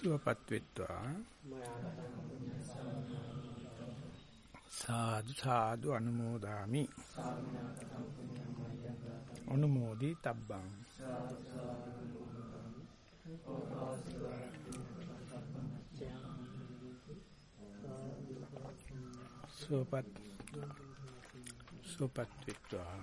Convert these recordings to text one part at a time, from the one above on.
සුවපත් වෙත්වා. සාදු සාදු අනුමෝදාමි. අනුමෝදි තබ්බං. සුවපත් සුවපත් වෙත්වා.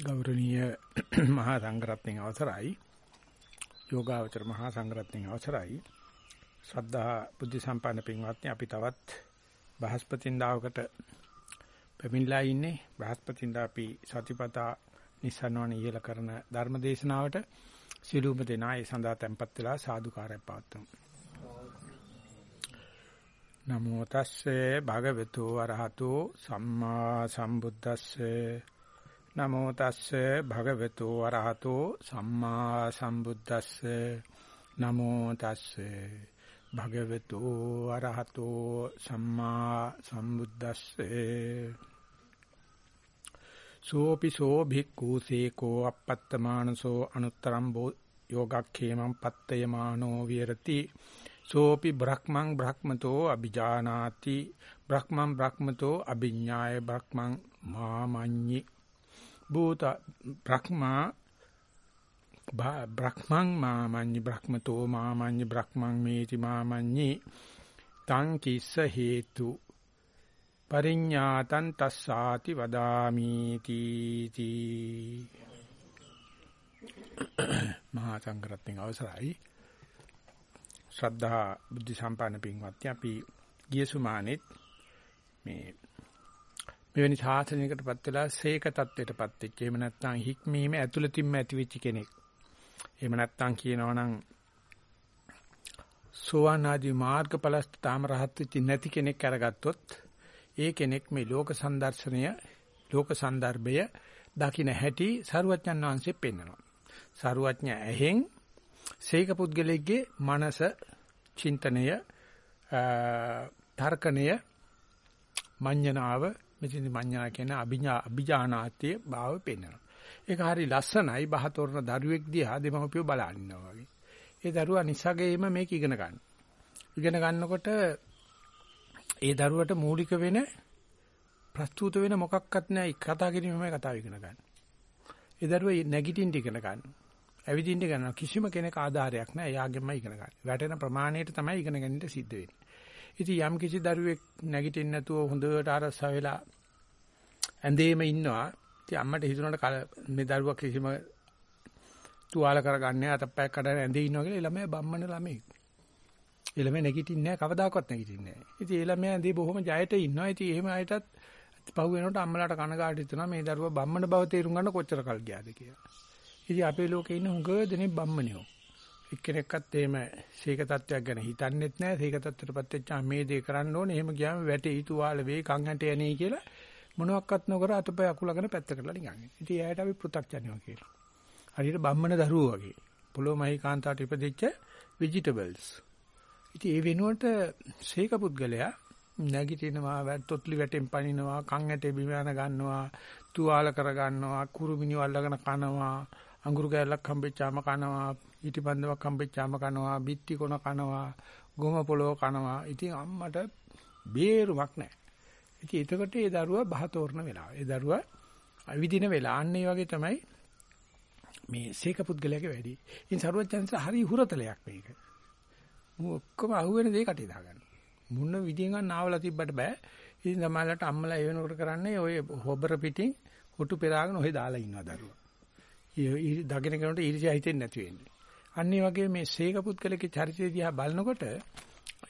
ගෞරවනීය මහා සංඝරත්නයේ අවසරයි. යෝගාවචර මහා සංඝරත්නයේ අවසරයි. ශ්‍රද්ධා බුද්ධ සම්පන්න පින්වත්නි අපි තවත් බ්‍රහස්පතින්දාවකට පැමිණලා ඉන්නේ. බ්‍රහස්පතින්දා අපි සතිපතා නිසනවන ඉහල කරන ධර්ම දේශනාවට සිළුම දෙනා ඒ සඳහා tempත් වෙලා සාදුකාරයක් පවත්වමු. නමෝ තස්සේ භගවතු වරහතෝ සම්මා සම්බුද්දස්සේ නමෝ තස්සේ භගවතු වරහතෝ සම්මා සම්බුද්දස්සේ. නමෝ තස්සේ භගවතු වරහතෝ සම්මා සම්බුද්දස්සේ. සෝපි සෝ භික්ඛු සේකෝ අපත්තමානසෝ අනුත්තරම් බෝ යෝගක්ඛේමං පත්තයමානෝ විරති සෝපි බ්‍රහ්මං බ්‍රහ්මතෝ අபிජානාති බ්‍රහ්මං බ්‍රහ්මතෝ අභිඥාය බ්‍රහ්මං මාමඤ්ඤි. භූත බ්‍රහ්මා බ්‍රහ්මං මාමඤ්ඤි බ්‍රහ්මතෝ මාමඤ්ඤි බ්‍රහ්මං මේති මාමඤ්ඤි තං කිස්ස හේතු පරිඤ්ඤාතං තස්සාති වදාමි තීති මහා සංඝරත්නයේ අවසරයි. ශ්‍රද්ධා බුද්ධ සම්පන්න පින්වත්නි අපි ගිය සුමානෙත් මේ මෙවැනි සාසනයකටපත් වෙලා සීක தත්වයටපත් වෙච්ච. එහෙම නැත්නම් හික්මීම ඇතුළතින්ම ඇතිවෙච්ච කෙනෙක්. එහෙම නැත්නම් කියනවා නම් සෝවාන් ආදී මාර්ගඵලස්ත තාම රහත් වෙච්ච නැති කෙනෙක් අරගත්තොත් ඒ කෙනෙක් මේ ලෝක සම්දර්ශනය ලෝක සන්දර්භය දකින්න හැටි සරුවඥන් වහන්සේ පෙන්වනවා. සරුවඥ ඇහෙන් සීක පුද්ගලෙගේ මනස චින්තනය තර්කණය මඤ්ඤණාව මෙතන මඤ්ඤා කියන අභිඥා අභිජානාතිය භාව පෙන්වනවා. ඒක හරි ලස්සනයි බහතෝරන දරුවෙක් දිහා දෙමව්පියෝ බලන ඉන්නවා වගේ. ඒ දරුවා නිසගේම මේක ඉගෙන ගන්න. ඉගෙන ගන්නකොට ඒ දරුවට මූලික වෙන ප්‍රස්තුත වෙන මොකක්වත් නැහැ කතා කිරීමේ කතාව ඉගෙන ගන්න. ඒ දරුවා නැගිටින්න ඉගෙන ගන්න. ඇවිදින්න ඉගෙන කිසිම කෙනෙක් ආධාරයක් නැහැ. එයාගෙන්ම ඉගෙන ගන්න. වැටෙන ප්‍රමාණයට තමයි ඉගෙන ගන්නට සිද්ධ වෙන්නේ. ඉතින් යම් කිසි දරුවෙක් නැගිටින්න නැතුව හොඳට අරසා වෙලා ඇඳේම ඉන්නවා. ඉතින් අම්මට හිතුණාට මේ දරුවා කිසිම තුවාල කරගන්නේ අතප්පයක් කඩන ඇඳේ ඉන්නවා කියලා ළමයා බම්මන ළමෙක්. ඒ ළමයා නැගිටින්නේ නැහැ කවදාකවත් නැගිටින්නේ නැහැ. ඉතින් ඒ ළමයා ඇඳේ බොහොම ජයට ඉන්නවා. ඉතින් එහෙම අයටත් පහු වෙනකොට අම්මලාට කනගාටු හිතෙනවා මේ දරුවා බම්මන බව තේරුම් ගන්න කොච්චර කල් ගියාද කියලා. ඉතින් අපේ ලෝකේ ඉන්න හුඟ දෙනෙක් බම්මනියෝ. එක්කෙනෙක්වත් එහෙම සීක තත්වයක් ගැන හිතන්නෙත් නැහැ. සීක තත්ත්වයටපත් වෙච්චා මේ දේ කරන්න ඕනේ. එහෙම ගියාම වැටේ ඊතුවාල වෙයි කන් ඇට යන්නේ කියලා මොනවත් නොකර අතපය අකුලගෙන පැත්තකට නිකන්. ඉතින් එයාට අපි පෘ탁ජනියෝ කියලා. හරියට බම්මන දරුවෝ වගේ. පොළොමහි කාන්තාවට ඉපදිච්ච ভেජිටබල්ස්. ඉතින් ඒ වෙනුවට සීක පුද්ගලයා නැගිටිනවා වැට්ටොත්ලි වැටෙන් පනිනවා කන් ඇටේ බිම යන ගන්නවා තුවාල කර ගන්නවා කුරුමිනි වල්ලගෙන කනවා අඟුරු කෑල්ලක් හම්බෙච්චාම කනවා ඊටිපන්දමක් හම්බෙච්චාම කනවා බිත්ති කොන කනවා ගොම පොළොව කනවා. ඉතින් අම්මට බේරුමක් නැහැ. ඉතින් එතකොට ඒ දරුවා බහතෝරන වෙලාව. ඒ දරුවා අවිදින වෙලා. අන්නේ වගේ තමයි මේ සීක පුද්ගලයාගේ වැඩි. ඉතින් සරුවචන්ස හරි හුරතලයක් මේක. ඔක්කොම අහුවෙන දේ කටේ දාගන්න. මුන්න විදියෙන් ගන්න ආවලා තිබ්බට බෑ. ඉතින් තමයිලට අම්මලා ඒ වෙනකොට කරන්නේ ඔය හොබර පිටින් හොටු පෙරාගෙන ඔහෙ දාලා ඉන්නවා දරුවා. දකින්න කෙනාට ඊර්ෂ්‍යා හිතෙන්නේ නැති වෙන්නේ. අන්න ඒ වගේ මේ සීක පුද්ගලගේ චරිතය දිහා බලනකොට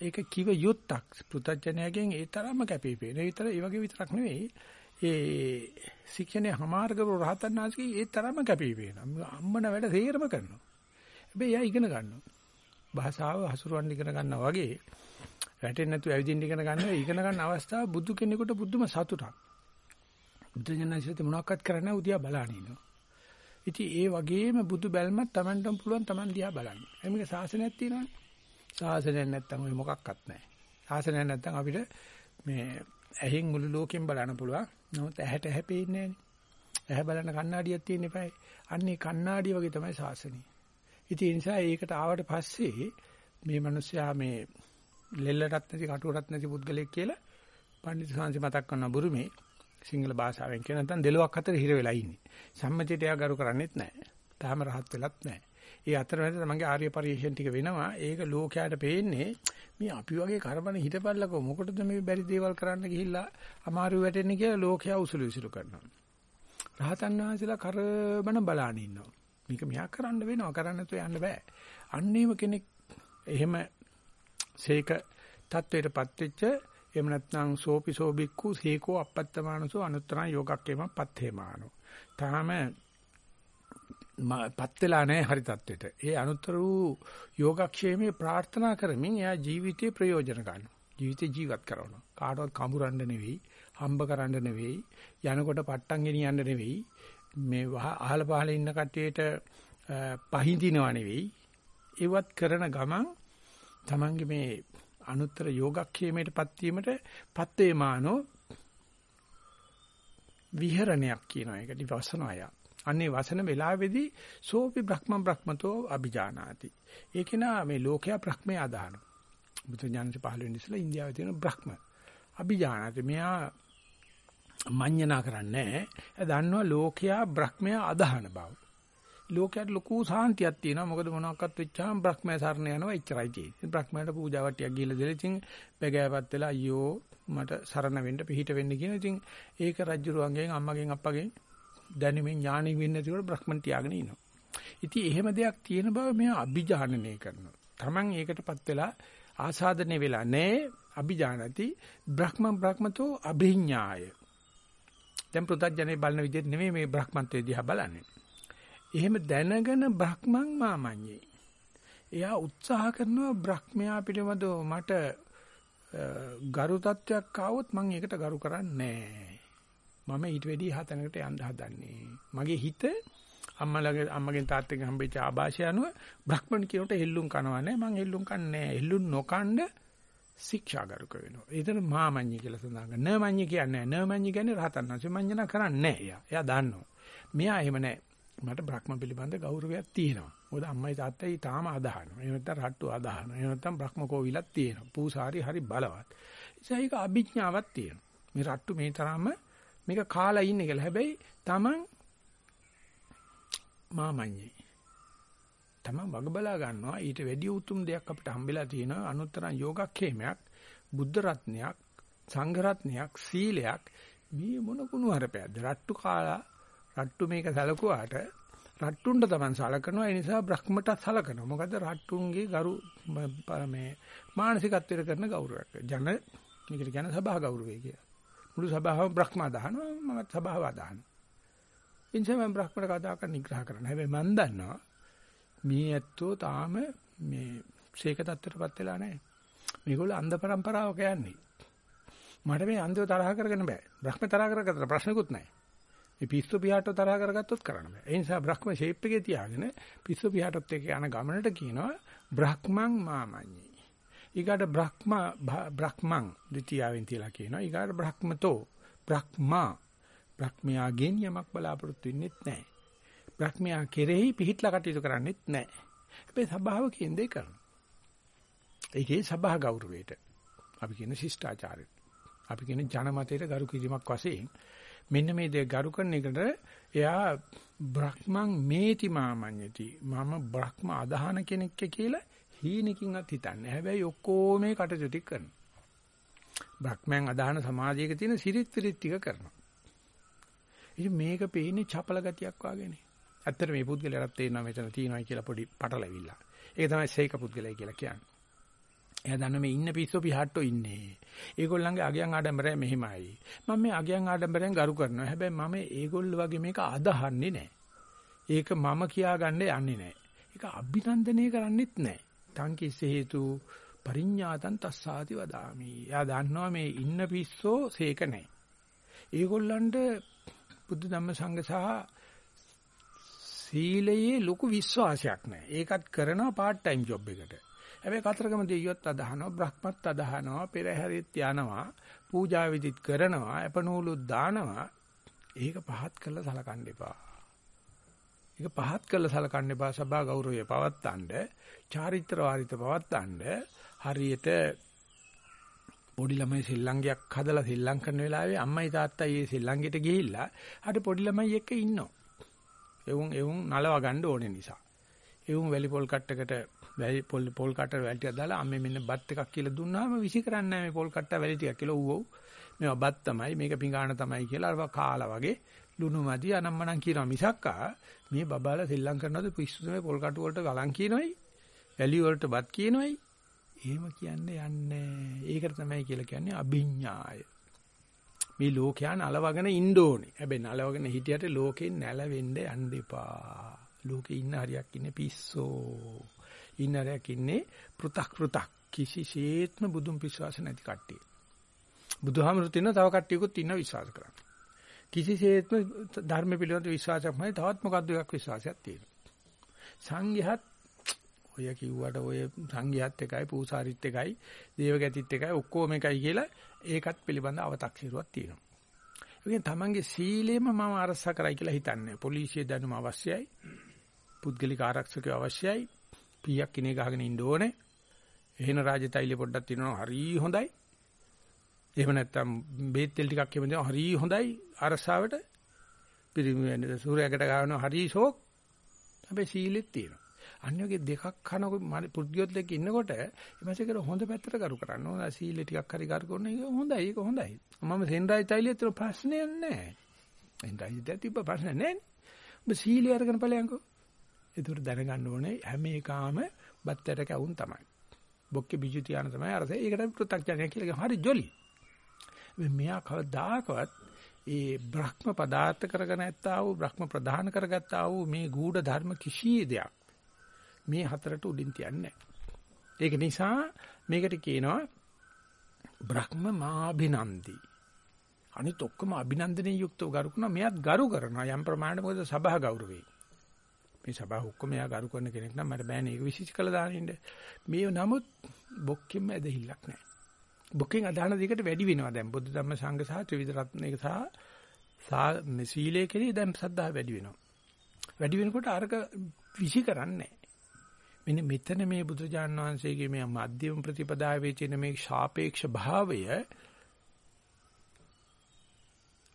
ඒක කිව යුත්තක් පෘථජ්ජනයගෙන් ඒ තරම්ම කැපිපේන. ඒ විතර ඒ වගේ විතරක් නෙවෙයි. ඒ ශික්ෂණේ හමාර්ගව රහතන් වහන්සේ ඒ තරම්ම කැපිපේන. අම්මන වැඩ තේරම කරනවා. හැබැයි එයා ඉගෙන ගන්නවා. භාෂාව හසුරුවන්න ඉගෙන ගන්නවා වගේ වැටෙන්නේ නැතුව ඇවිදින්න ඉගෙන ගන්නවා. ඉගෙන ගන්න අවස්ථාව බුදු කෙනෙකුට බුදුම සතුටක්. බුදු ජනසිත මොනවක්වත් කරන්නේ උදියා බලන ඉන්නවා. ඉතින් ඒ වගේම බුදු බැල්මත් Tamanටම පුළුවන් Taman දිහා බලන්න. එමෙක සාසනයක් තියෙනවනේ. සාසනයක් නැත්තම් ඔය මොකක්වත් නැහැ. සාසනයක් නැත්තම් අපිට මේ ඇහෙන් මුළු ලෝකෙම බලන්න පුළුවන්. නමුත් ඇහැට ඇහැ පේන්නේ නැහැ. ඇහැ බලන කණ්ණාඩියක් තියෙන්න එපායි. අන්නේ කණ්ණාඩිය වගේ තමයි සාසනය. ඉතින් ඒ නිසා ඒකට ආවට පස්සේ මේ මිනිස්සයා මේ ලෙල්ලටත් නැති කටුවටත් නැති පුද්ගලයෙක් කියලා පඬිතු සාංශි මතක් කරන බුරුමේ සිංහල භාෂාවෙන් කියන නැත්නම් දෙලොක් අතර හිර වෙලා ඉන්නේ. සම්මතියට යා ගරු කරන්නේත් නැහැ. තාම රහත් වෙලත් නැහැ. ඒ අතරමැද තමන්ගේ ආර්ය පරිශ්‍රයෙන් ටික වෙනවා. ඒක ලෝකයට පේන්නේ මේ අපි වගේ කර්මන හිටපල්ලකෝ මොකටද මේ බැරි දේවල් කරන්න ගිහිල්ලා අමාරු වැටෙන්නේ කියලා ලෝකයා උසුළු විසුළු කරනවා. රහතන් වහන්සේලා කරබන බලාන ඉන්නවා. මේක මෙයා කරන්න වෙනවා කරන්න තු යන්න බෑ. අන්නේම කෙනෙක් එහෙම සේක தത്വයටපත් වෙච්ච එහෙම නැත්නම් සෝපිසෝ බික්කු සීකෝ අපත්තමානසෝ අනුත්තරං යෝගක්කේම පත්ථේමානෝ. තාම පත් වෙලා නැහැ හරි தത്വෙට. ඒ අනුත්තර වූ යෝගක්ෂේමේ ප්‍රාර්ථනා කරමින් එයා ජීවිතේ ප්‍රයෝජන ගන්නවා. ජීවිතේ ජීවත් කරනවා. කාටවත් කඹරන්න නෙවෙයි, හම්බ කරන්න නෙවෙයි, යනකොට පට්ටම් ගෙනියන්න නෙවෙයි, මේ අහල පහල ඉන්න කට්ටියට පහඳිනව නෙවෙයි. ඒවත් කරන ගමන් තමන්ගේ මේ අනුත්තර යෝගක්ෂේමයටපත් වීමට පත්තේමානෝ විහරණයක් කියනවා. ඒකට වසනය. අන්නේ වසන වෙලාවේදී සෝපි බ්‍රහ්ම බ්‍රහ්මතෝ අභිජානාති. ඒක නා මේ ලෝකයා බ්‍රහ්මය අදහන. බුදු ඥානසි පහළ වෙන ඉස්සලා ඉන්දියාවේ තියෙන බ්‍රහ්ම. අභිජානාති. මෙයා මඤ්ඤණා කරන්නේ නැහැ. දන්නවා ලෝකයා බ්‍රහ්මය අදහන බව. ලෝකයට ලොකු සාන්තියක් තියෙනවා. මොකද මොනවාක්වත් වෙච්චාම බ්‍රහ්මය සරණ යනවා එච්චරයි තියෙන්නේ. බ්‍රහ්මයට පූජා වට්ටියක් ගිහලා දෙලා ඉතින් බැගෑපත් වෙලා අයියෝ මට සරණ වෙන්න පිහිට වෙන්න කියන ඉතින් ඒක රජුරුවන්ගෙන් අම්මගෙන් අප්පගෙන් දැනුමින් ඥාණින් වෙන්නේ නැතිකොට බ්‍රහ්මන් තියාගෙන ඉනවා. ඉතින් එහෙම දෙයක් තියෙන බව මෙයා අභිජානනය කරනවා. Taman ඒකටපත් වෙලා ආසාදනය වෙලා නැහැ අභිජානති බ්‍රහ්ම බ්‍රහ්මතෝ අභිඥාය. දැන් පුතඥනේ බලන විදිහට නෙමෙයි මේ බ්‍රහ්මත්වයේ දිහා බලන්නේ. එහෙම දැනගෙන බ්‍රහ්මං මාමඤ්ඤේ. එයා උත්සාහ කරනවා බ්‍රහ්මයා පිළිබඳව මට ගරු තත්වයක් ආවොත් මම ඒකට ගරු කරන්නේ මම ඊට වැඩි හතනකට යන්න හදන්නේ. මගේ හිත අම්මලගේ අම්මගෙන් තාත්තගෙන් හම්බෙච්ච ආభాෂය අනුව බ්‍රහ්මණ කියනට හෙල්ලුම් කනවා නෑ මං හෙල්ලුම් කන්නේ නෑ. හෙල්ලුම් නොකණ්ඩ ශික්ෂාගරුක වෙනවා. ඒතර මාමඤ්ඤි කියලා සඳහන් කරනවා. නමඤ්ඤි කියන්නේ නෑ. නමඤ්ඤි කියන්නේ රහතන් වහන්සේ මඤ්ඤණ කරන්නේ නෑ. එයා. එයා දන්නවා. මෙයා එහෙම නෑ. මට බ්‍රහ්ම පිළිබඳ ගෞරවයක් තියෙනවා. මොකද අම්මයි තාත්තයි තාම අදහනවා. එහෙම නැත්නම් රට්ටු අදහනවා. එහෙම නැත්නම් බ්‍රහ්ම කෝවිලක් තියෙනවා. පූසාරි හරි බලවත්. ඒක අභිඥාවක් තියෙනවා. මේ රට්ටු මේ තරම්ම මේක කාලා ඉන්නේ කියලා. හැබැයි Taman මාමඤ්ඤේ. Taman වග බලා ගන්නවා ඊට වැඩි උතුම් දෙයක් අපිට හම්බෙලා තියෙනවා අනුත්තරං යෝගක්ඛේමයක් බුද්ධ රත්නයක් සංඝ රත්නයක් සීලයක් මේ මොන කුණු හරපෑද රට්ටු කාලා රට්ටු මේක සැලකුවාට රට්ටුන්ට Taman සලකනවා ඒ නිසා බ්‍රහ්මට සලකනවා. මොකද රට්ටුන්ගේ ගරු මේ මානසිකත්වයට කරන ගෞරවයක්. ජන මේකට කියන සභා ගෞරවය කියලා. මුළු සභාවම බ්‍රහ්මා දානවා මමත් සභාව දානවා. ඒ නිසා මම බ්‍රහ්මට කතා කරන නිග්‍රහ කරනවා. හැබැයි මම දන්නවා මේ ඇත්තෝ තාම මේ ශේක தත්තරපත් වෙලා නැහැ. මේගොල්ලෝ අන්ධ પરම්පරාවක යන්නේ. මට මේ අන්ධව තරහ කරගෙන බෑ. බ්‍රහ්ම තරහ කරගත්තට ප්‍රශ්නකුත් නැහැ. මේ පිස්සු පියාටෝ තරහ කරගත්තොත් කරන්න බෑ. ඒ නිසා බ්‍රහ්ම ෂේප් එකේ තියාගෙන පිස්සු පියාටොත් එක්ක යන ගමනට කියනවා බ්‍රහ්මං මාමඤ්ඤි. ඊගාට බ්‍රහ්ම බ්‍රහ්මං ද්විතියාවෙන් තියලා කියනවා. ඊගාට බ්‍රහ්මතෝ බ්‍රහ්මා බ්‍රහ්මයාගෙන් යමක් බලාපොරොත්තු වෙන්නෙත් නැහැ. බ්‍රහ්මයා කෙරෙහි පිහිట్లా කටයුතු කරන්නෙත් නැහැ. හැබැයි සබාව කියන්නේ කරනවා. ඒකේ සබා ගෞරවයට අපි කියන ශිෂ්ටාචාරයට අපි කියන ජනමතයට ගරු කිරීමක් වශයෙන් මෙන්න මේ දේ ගරු කරන එකට එයා බ්‍රහ්මං මේති මාමඤ්ඤති මම බ්‍රහ්ම අදහන කෙනෙක් කියලා හීනකින්වත් හිතන්නේ. හැබැයි ඔක්කොම මේ කටයුතු ටික කරනවා. බ්‍රහ්මයන් අදහන සමාජයක තියෙන සිරිත් විරිත් ටික කරනවා. ඉතින් මේක පේන්නේ චපල ගතියක් වාගේනේ. ඇත්තට මේ පුද්ගලයාට තේරෙනවා මෙතන තියෙනවා කියලා පොඩි පටලැවිල්ල. ඒක තමයි සේක පුද්ගලයා කියලා කියන්නේ. එයා දන්න මේ ඉන්න පිස්සෝ පිහට්ටෝ ඉන්නේ. ඒගොල්ලන්ගේ අගයන් ආඩම්බරය මෙහිමයි. මම මේ අගයන් ආඩම්බරයෙන් ගරු කරනවා. හැබැයි මම ඒගොල්ලෝ වගේ මේක අදහන්නේ නැහැ. ඒක මම කියාගන්න යන්නේ නැහැ. ඒක අභිනන්දනය කරන්නෙත් නැහැ. තංකිස්ස හේතු පරිඤ්ඤාතං තස්සාති වදාමි. එයා දන්නවා මේ ඉන්න පිස්සෝ සේක නැහැ. ඒගොල්ලන්ට බුද්ධ ධම්ම සංඝ සහ සීලයේ ලොකු විශ්වාසයක් නැහැ. ඒකත් කරනවා part time job එකට. හැබැයි කතරගම දෙයියොත් අදහනවා, බ්‍රහ්මත් අදහනවා, පෙරහැරිත් යනවා, පූජා විදිත් කරනවා, අපනූලුත් දානවා. ඒක පහත් කරලා සලකන්න එපා. ඒක පහත් කරලා සලකන්න එපා සභා ගෞරවය පවත්තන්න, චාරිත්‍ර වාරිත පවත්තන්න හරියට පොඩි ළමයි සෙල්ලංගයක් හදලා සෙල්ලම් කරන වෙලාවේ අම්මයි තාත්තයි ඒ සෙල්ලංගෙට ගිහිල්ලා අර පොඩි ළමයි එක්ක ඉන්නවා. එවුන් එවුන් නලව ගන්න ඕනේ නිසා. එවුන් වැලි පොල් කට්ටකට වැලි පොල් පොල් කට්ට වැලි ටිකක් දාලා අම්මේ මෙන්න බත් එකක් කියලා දුන්නාම විසි කරන්නේ නැහැ මේ පොල් කට්ට වැලි ටිකක් කියලා ඌවෝ. මේවා බත් තමයි මේක පිඟාන තමයි කියලා අර කාලා වගේ ලුණු මදි අනම්මනම් කියනවා මිසක්කා මේ බබාලා සෙල්ලම් කරනවද පිස්සුද මේ පොල් කටු වලට ගලන් කියනවයි වැලි වලට බත් කියනවයි එහෙම කියන්නේ යන්නේ. ඒකට තමයි කියලා කියන්නේ අභිඥාය. මේ ලෝකයා නලවගෙන ඉන්න ඕනේ. හැබැයි නලවගෙන හිටියට ලෝකෙන් නැලවෙන්න යන්න එපා. ලෝකේ ඉන්න හරියක් ඉන්නේ පිස්සෝ. ඉන්න හරියක් ඉන්නේ පෘ탁 පෘ탁 කිසිසේත්ම බුදුන් විශ්වාස නැති කට්ටිය. බුදුහාමුදුරුත් ඉන්න තව කට්ටියකුත් ඉන්න විශ්වාස කරන්නේ. කිසිසේත්ම ධර්ම පිළිබඳ විශ්වාසයක් නැහැ. තවත් මොකද්ද එකක් විශ්වාසයක් තියෙනවා. සංඝයාත් ඔය කිව්වට ඔය සංඝයාත් එකයි පූසාරිත් එකයි දේවගැතිත් එකයි ඔක්කොම එකයි කියලා ඒකත් පිළිබඳ අව탁සිරුවක් තියෙනවා. ඒ කියන්නේ තමන්ගේ සීලෙම මම අරසා කරයි කියලා හිතන්නේ. පොලිසිය දැනුම අවශ්‍යයි. පුද්ගලික ආරක්ෂකයෝ අවශ්‍යයි. පීයක් කිනේ ගහගෙන ඉන්න ඕනේ. එහෙන රාජතෛලිය පොඩ්ඩක් තියෙනවා හරි හොඳයි. එහෙම නැත්නම් බේත් තෙල් ටිකක් එමෙ දෙනවා හරි හොඳයි අරසාවට. පිරිමි වෙන්නේ සූර්යයකට ගන්නවා හරි ෂෝක්. හැබැයි සීලෙත් තියෙනවා. අන්‍යෝගේ දෙකක් කන පුද්ගලයෙක් එක්ක ඉන්නකොට එමසේකට හොඳ පැත්තට කරු කරන්න ඕන සීල ටිකක් හරි කරු කරන එක හොඳයි ඒක හොඳයි මම සෙන්රායි තයිලියට ප්‍රශ්නයක් නැහැ සෙන්රායි දෙතිබ්බ ප්‍රශ්න නැහැ ඔබ සීලිය අරගෙන ඵලයන්කෝ ඒතර දැනගන්න ඕනේ. හැම එකාම බත්තර කැවුම් තමයි. බොක්කේ බිජු තියාන තමයි අර ඒකට පෘථග්ජනය කියලා හරි ජොලි. මෙයා කවදාකවත් ඒ බ්‍රහ්ම පදාර්ථ කරගෙන ඇත්තා වූ බ්‍රහ්ම ප්‍රධාන කරගත්තා වූ මේ ගූඪ ධර්ම කිසි දෙයක් මේ හතරට උඩින් තියන්නේ ඒක නිසා මේකට කියනවා බ්‍රහ්ම මාභිනන්දි. අනිත් ඔක්කොම අභිනන්දනයේ යුක්තව ගරු කරනවා. මෙයත් ගරු කරනවා. යම් ප්‍රමාණයක මොකද සභා ගෞරවේ. මේ සභාව ඔක්කොම එයා ගරු කරන කෙනෙක් නම් මට බෑනේ ඒක විශේෂ කළ දානින්න. මේ නමුත් බොක්කෙම ඇදහිල්ලක් නැහැ. බොක්කෙන් අදහන දෙයකට වැඩි වෙනවා දැන් බුද්ධ ධම්ම සංඝ සහ ත්‍රිවිධ රත්නයක සහ සා සීලයේ කෙරේ දැන් සද්ධා වැඩි වෙනවා. වැඩි වෙනකොට අරක විසි කරන්නේ මෙන්න මෙතන මේ බුදුජාන් වහන්සේගේ මේ මධ්‍යම ප්‍රතිපදාවේ තියෙන මේ ශාපේක්ෂ භාවය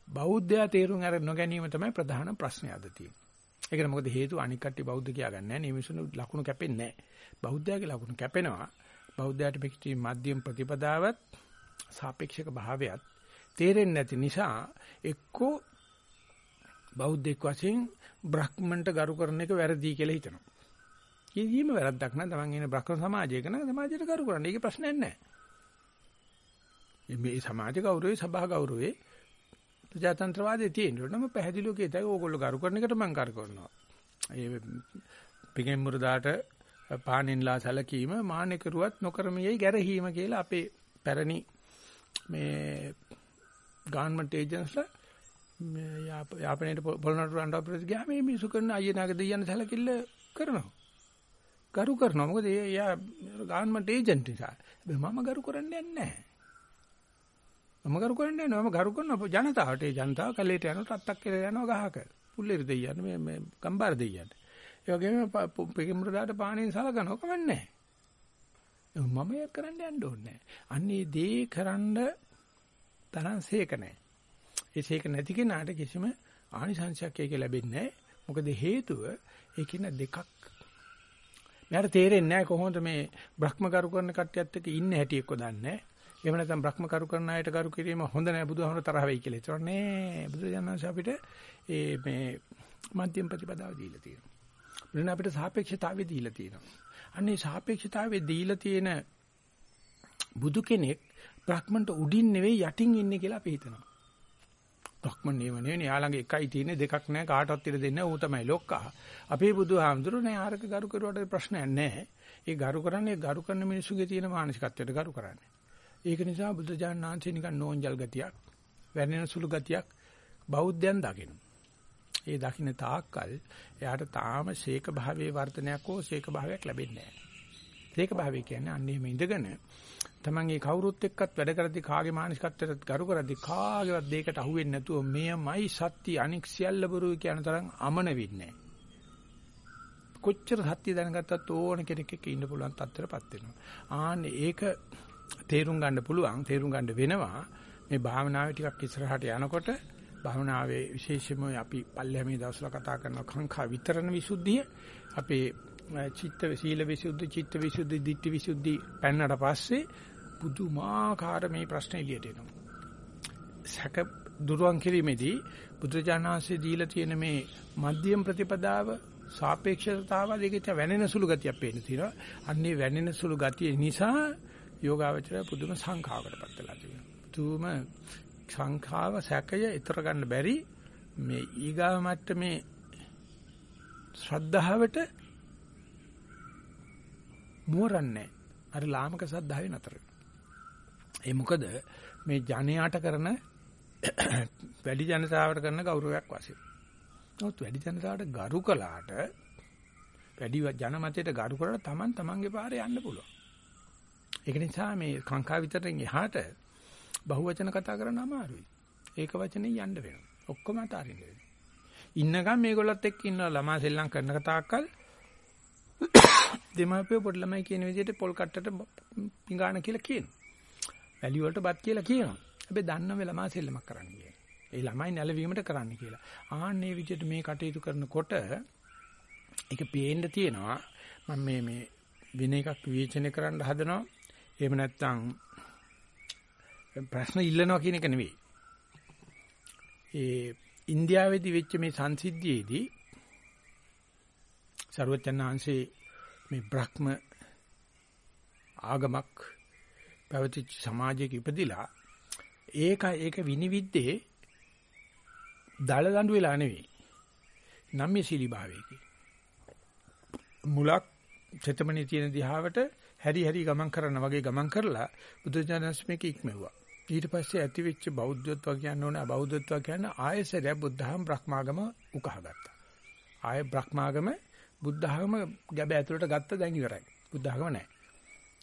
බෞද්ධයා තේරුම් අරගෙන නොගැනීම තමයි ප්‍රධාන ප්‍රශ්නේ අද තියෙන්නේ. ඒකට මොකද හේතුව අනික් කට්ටිය බෞද්ධ කියා ගන්න නැහැ. නිමිසුණු ලකුණු කැපෙන්නේ නැහැ. බෞද්ධයාගේ ලකුණු කැපෙනවා. බෞද්ධයාට පිටි මධ්‍යම ප්‍රතිපදාවත් සාපේක්ෂක භාවයත් තේරෙන්නේ නැති නිසා එක්කෝ බෞද්ධෙක් වශයෙන් බ්‍රහ්මන්ට ගරු කරන එක වැරදි කියලා හිතනවා. කිසිම වැරද්දක් නැහැ. Taman ඉන්නේ බ්‍රහ්ම සමාජයක නම් සමාජයට කරු කරන්න. ඒකේ ප්‍රශ්නයක් නැහැ. මේ සමාජ ගෞරවයේ සභා ගෞරවයේ ප්‍රජාතන්ත්‍රවාදයේ තියෙනවා. නම් පැහැදිලිව කියතයි ඕගොල්ලෝ කරු කරන එකට මම කරු කරනවා. ඒ පිගෙන් මුරදාට පානින්ලා සැලකීම මාන්නේ කරුවත් නොකරමියයි ගැරහීම කියලා අපේ පැරණි මේ ගවර්න්මන්ට් ඒජන්ස්ලා යාපනයේ පොළොන්නරු රණ්ඩාපුරට ගියාම මේ මිනිසු කරන අයියනාග දෙයයන් සැලකිල්ල කරනවා. ගරු කරනවා. මොකද එයා ගවර්න්මන්ට් ඒජන්ට් නිසා. හැබැයි මම ගරු කරන්නේ නැහැ. මම ගරු කරන්නේ නැහැ. මම ගරු කරන ජනතාවට. ඒ ජනතාව කැලේට යනවා, රත්තක් කියලා යනවා ගහක. පුල්ලෙර දෙයියන් මේ මේ ගම්බාර දෙයියන්. ඒ වගේම පෙකිමුරදාට පාණෙන් සලකනවා කමන්නේ මම ඒක කරන්න යන්න ඕනේ අන්නේ දේ කරන්න තරම් සේක නැහැ. ඒ සේක නැති කෙනාට කිසිම ආනිසංශයක් ඒක ලැබෙන්නේ නැහැ. මොකද හේතුව ඒකින දෙකක් මෙයාට තේරෙන්නේ නැහැ කොහොමද මේ භ්‍රමකරු කරන කට්ටියත් එක්ක ඉන්නේ හැටි එක්ක දන්නේ එහෙම නැත්නම් බ්‍රහ්ම කරු කරන අයට කරු කිරීම හොඳ නෑ බුදුහාමර තරහ වෙයි කියලා. ඒතර නෑ බුදුජානක අපිට ඒ මේ මධ්‍යම ප්‍රතිපදාව දීලා තියෙනවා. බුදුන් අපිට සාපේක්ෂතාවය දීලා තියෙනවා. අන්නේ සාපේක්ෂතාවය දීලා තියෙන බුදු කෙනෙක් බ්‍රහ්මන්ට උඩින් නෙවෙයි යටින් ඉන්නේ කියලා අපි හිතනවා. බ්‍රහ්මන් නේව නෙවෙයි යාළඟ එකයි තියෙන්නේ දෙකක් නැහැ කාටවත් ඉර දෙන්න ඌ තමයි ලොක්කා. අපේ බුදුහාමුදුරු නේ ආරක ගරු කරුවට ප්‍රශ්නයක් නැහැ. ඒ ගරු කරන්නේ ගරු කරන මිනිසුගේ තියෙන මානසිකත්වයට ගරු කරන්නේ. ඒක නිසා බුදුජානනාංශේ නිකන් නෝන්ජල් ගතියක්, වැරෙන සුළු ගතියක් බෞද්ධයන් දකින්න. ඒ දකින්න තාක්කල් එයාට තාම ශේක භාවයේ වර්ධනයක් හෝ ශේක භාවයක් ලැබෙන්නේ නැහැ. ශේක භාවය කියන්නේ අන්නේ මේ ඉඳගෙන තමන්ගේ කවුරුත් එක්කත් වැඩ කරද්දි කාගේ මානසිකත්වයට ගරු කරද්දි කාගේවත් දෙයකට අහුවෙන්නේ නැතුව මෙයමයි සත්‍ය අනික් සියල්ල බොරුයි කියන තරම් අමන වෙන්නේ කොච්චර සත්‍ය දැනගත්තත් ඕන කෙනෙක් එක්ක ඉන්න පුළුවන් තත්ත්වයටපත් වෙනවා. ආන්නේ ඒක තේරුම් ගන්න පුළුවන් තේරුම් ගන්න වෙනවා මේ භාවනාවේ ටිකක් ඉස්සරහට යනකොට භාවනාවේ විශේෂයෙන්ම අපි පල්ලෙහාමේ දවස්වල කතා කරන කාංකා විතරණ විසුද්ධිය අපේ චිත්ත සීල විසුද්ධි චිත්ත විසුද්ධි ditthi විසුද්ධි පෙන්නට පස්සේ පුදුමාකාර මේ ප්‍රශ්න එළියට එනවා. සැක දුරුවන් කිරීමේදී බුදුජානනාංශයේ දීලා තියෙන මේ මධ්‍යම ප්‍රතිපදාව සාපේක්ෂතාව දෙකට වැනෙන සුළු ගතියක් පේන්න තියෙනවා. අන්නේ වැනෙන සුළු ගතිය නිසා යෝගාවචරය පුදුම සංඛාවකටපත් වෙලා තියෙනවා. පුදුම සංඛාව සැකය ඊතර ගන්න බැරි මේ ඊගාව මට්ටමේ ශ්‍රද්ධාවට මෝරන්නේ අර ලාමක සද්ධාවේ නතර ඒ මොකද මේ ජනයාට කරන වැඩි ජනතාවට කරන ගෞරවයක් වශයෙන්. නමුත් වැඩි ජනතාවට ගරු කළාට වැඩි ජනමතයට ගරු කරලා Taman Tamanගේ පාරේ යන්න පුළුවන්. ඒක නිසා මේ කාංකා විතරෙන් එහාට බහුවචන කතා කරන්න අමාරුයි. ඒක වචනේ යන්න වෙනවා. ඔක්කොම අතාරින්න වෙනවා. ඉන්නකම් මේගොල්ලොත් එක්ක ඉන්නවා ළමා සෙල්ලම් කරන කතාකල් දෙමාපියෝ පොඩි ළමයි කියන විදිහට පොල් කට්ටට පිඟාන කියලා කියනවා. වැලි වලට බත් කියලා කියනවා. හැබැයි දන්නව ළමා සෙල්ලමක් කරන්න කියලා. ඒ ළමයි නැලවීමට කරන්න කියලා. ආන්නේ විදිහට මේ කටයුතු කරනකොට ඒක පේන්න තියෙනවා. මම මේ මේ වෙන එකක් විවේචනය කරන්න හදනවා. එහෙම නැත්නම් ප්‍රශ්න ඉල්ලනවා කියන එක නෙවෙයි. ඒ ඉන්දියාවේදී වෙච්ච මේ සංසිද්ධියේදී ਸਰවඥාන්සේ මේ බ්‍රහ්ම ආගමක් පැවතිච්ච සමාජයක ඉපදිලා ඒක ඒක විනිවිද්දේ දල දඬු වෙලා නෙවෙයි. නම්‍යශීලී භාවයකින්. මුලක් චේතමනේ තියෙන දිහාවට හැරි හැරි ගමන් කරන වගේ ගමන් කරලා බුදුජානස්මික ඉක්මෙව්වා. ඊට පස්සේ ඇති වෙච්ච බෞද්ධත්ව කියන්න ඕනේ බෞද්ධත්ව කියන්න ආයසරය බුද්ධහම බ්‍රහ්මාගම උකහාගත්තා. ආය බ්‍රහ්මාගම බුද්ධහම ගැබ ඇතුළට ගත්ත දැන් ඉවරයි. බුද්ධහම නැහැ.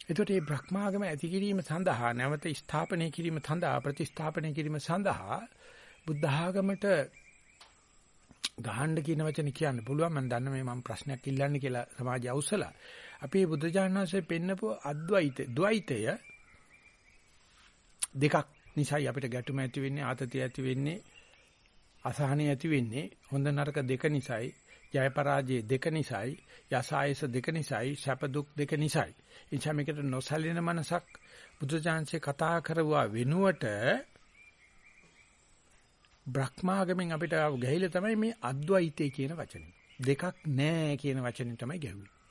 එතකොට මේ බ්‍රහ්මාගම ඇති කිරීම සඳහා නැවත ස්ථාපනය කිරීම සඳහා ප්‍රතිස්ථාපනය කිරීම සඳහා බුද්ධ ආගමට ගහන්න කියන වචනේ කියන්න පුළුවන් මම දන්න මේ මම ප්‍රශ්නයක් ඉල්ලන්නේ කියලා සමාජය අවසලා අපේ බුද්ධ ඥානසේ පෙන්නපු අද්වෛත ද්වෛතය දෙකක් නිසායි අපිට ගැටුම ඇති වෙන්නේ ආතතිය ඇති වෙන්නේ අසහනය ඇති වෙන්නේ හොඳ නරක දෙක නිසායි ජය පරාජය දෙක නිසායි යසායස දෙක නිසායි සැප දුක් දෙක නිසායි එනිසා මේකට නොසැලෙන මනසක් බුදුජානසේ කතා කරුවා වෙනුවට බ්‍රහ්මාගමෙන් අපිට ගැහිලා තමයි මේ අද්වෛතය කියන වචනේ. දෙකක් නැහැ කියන වචනේ තමයි ගැහුවේ.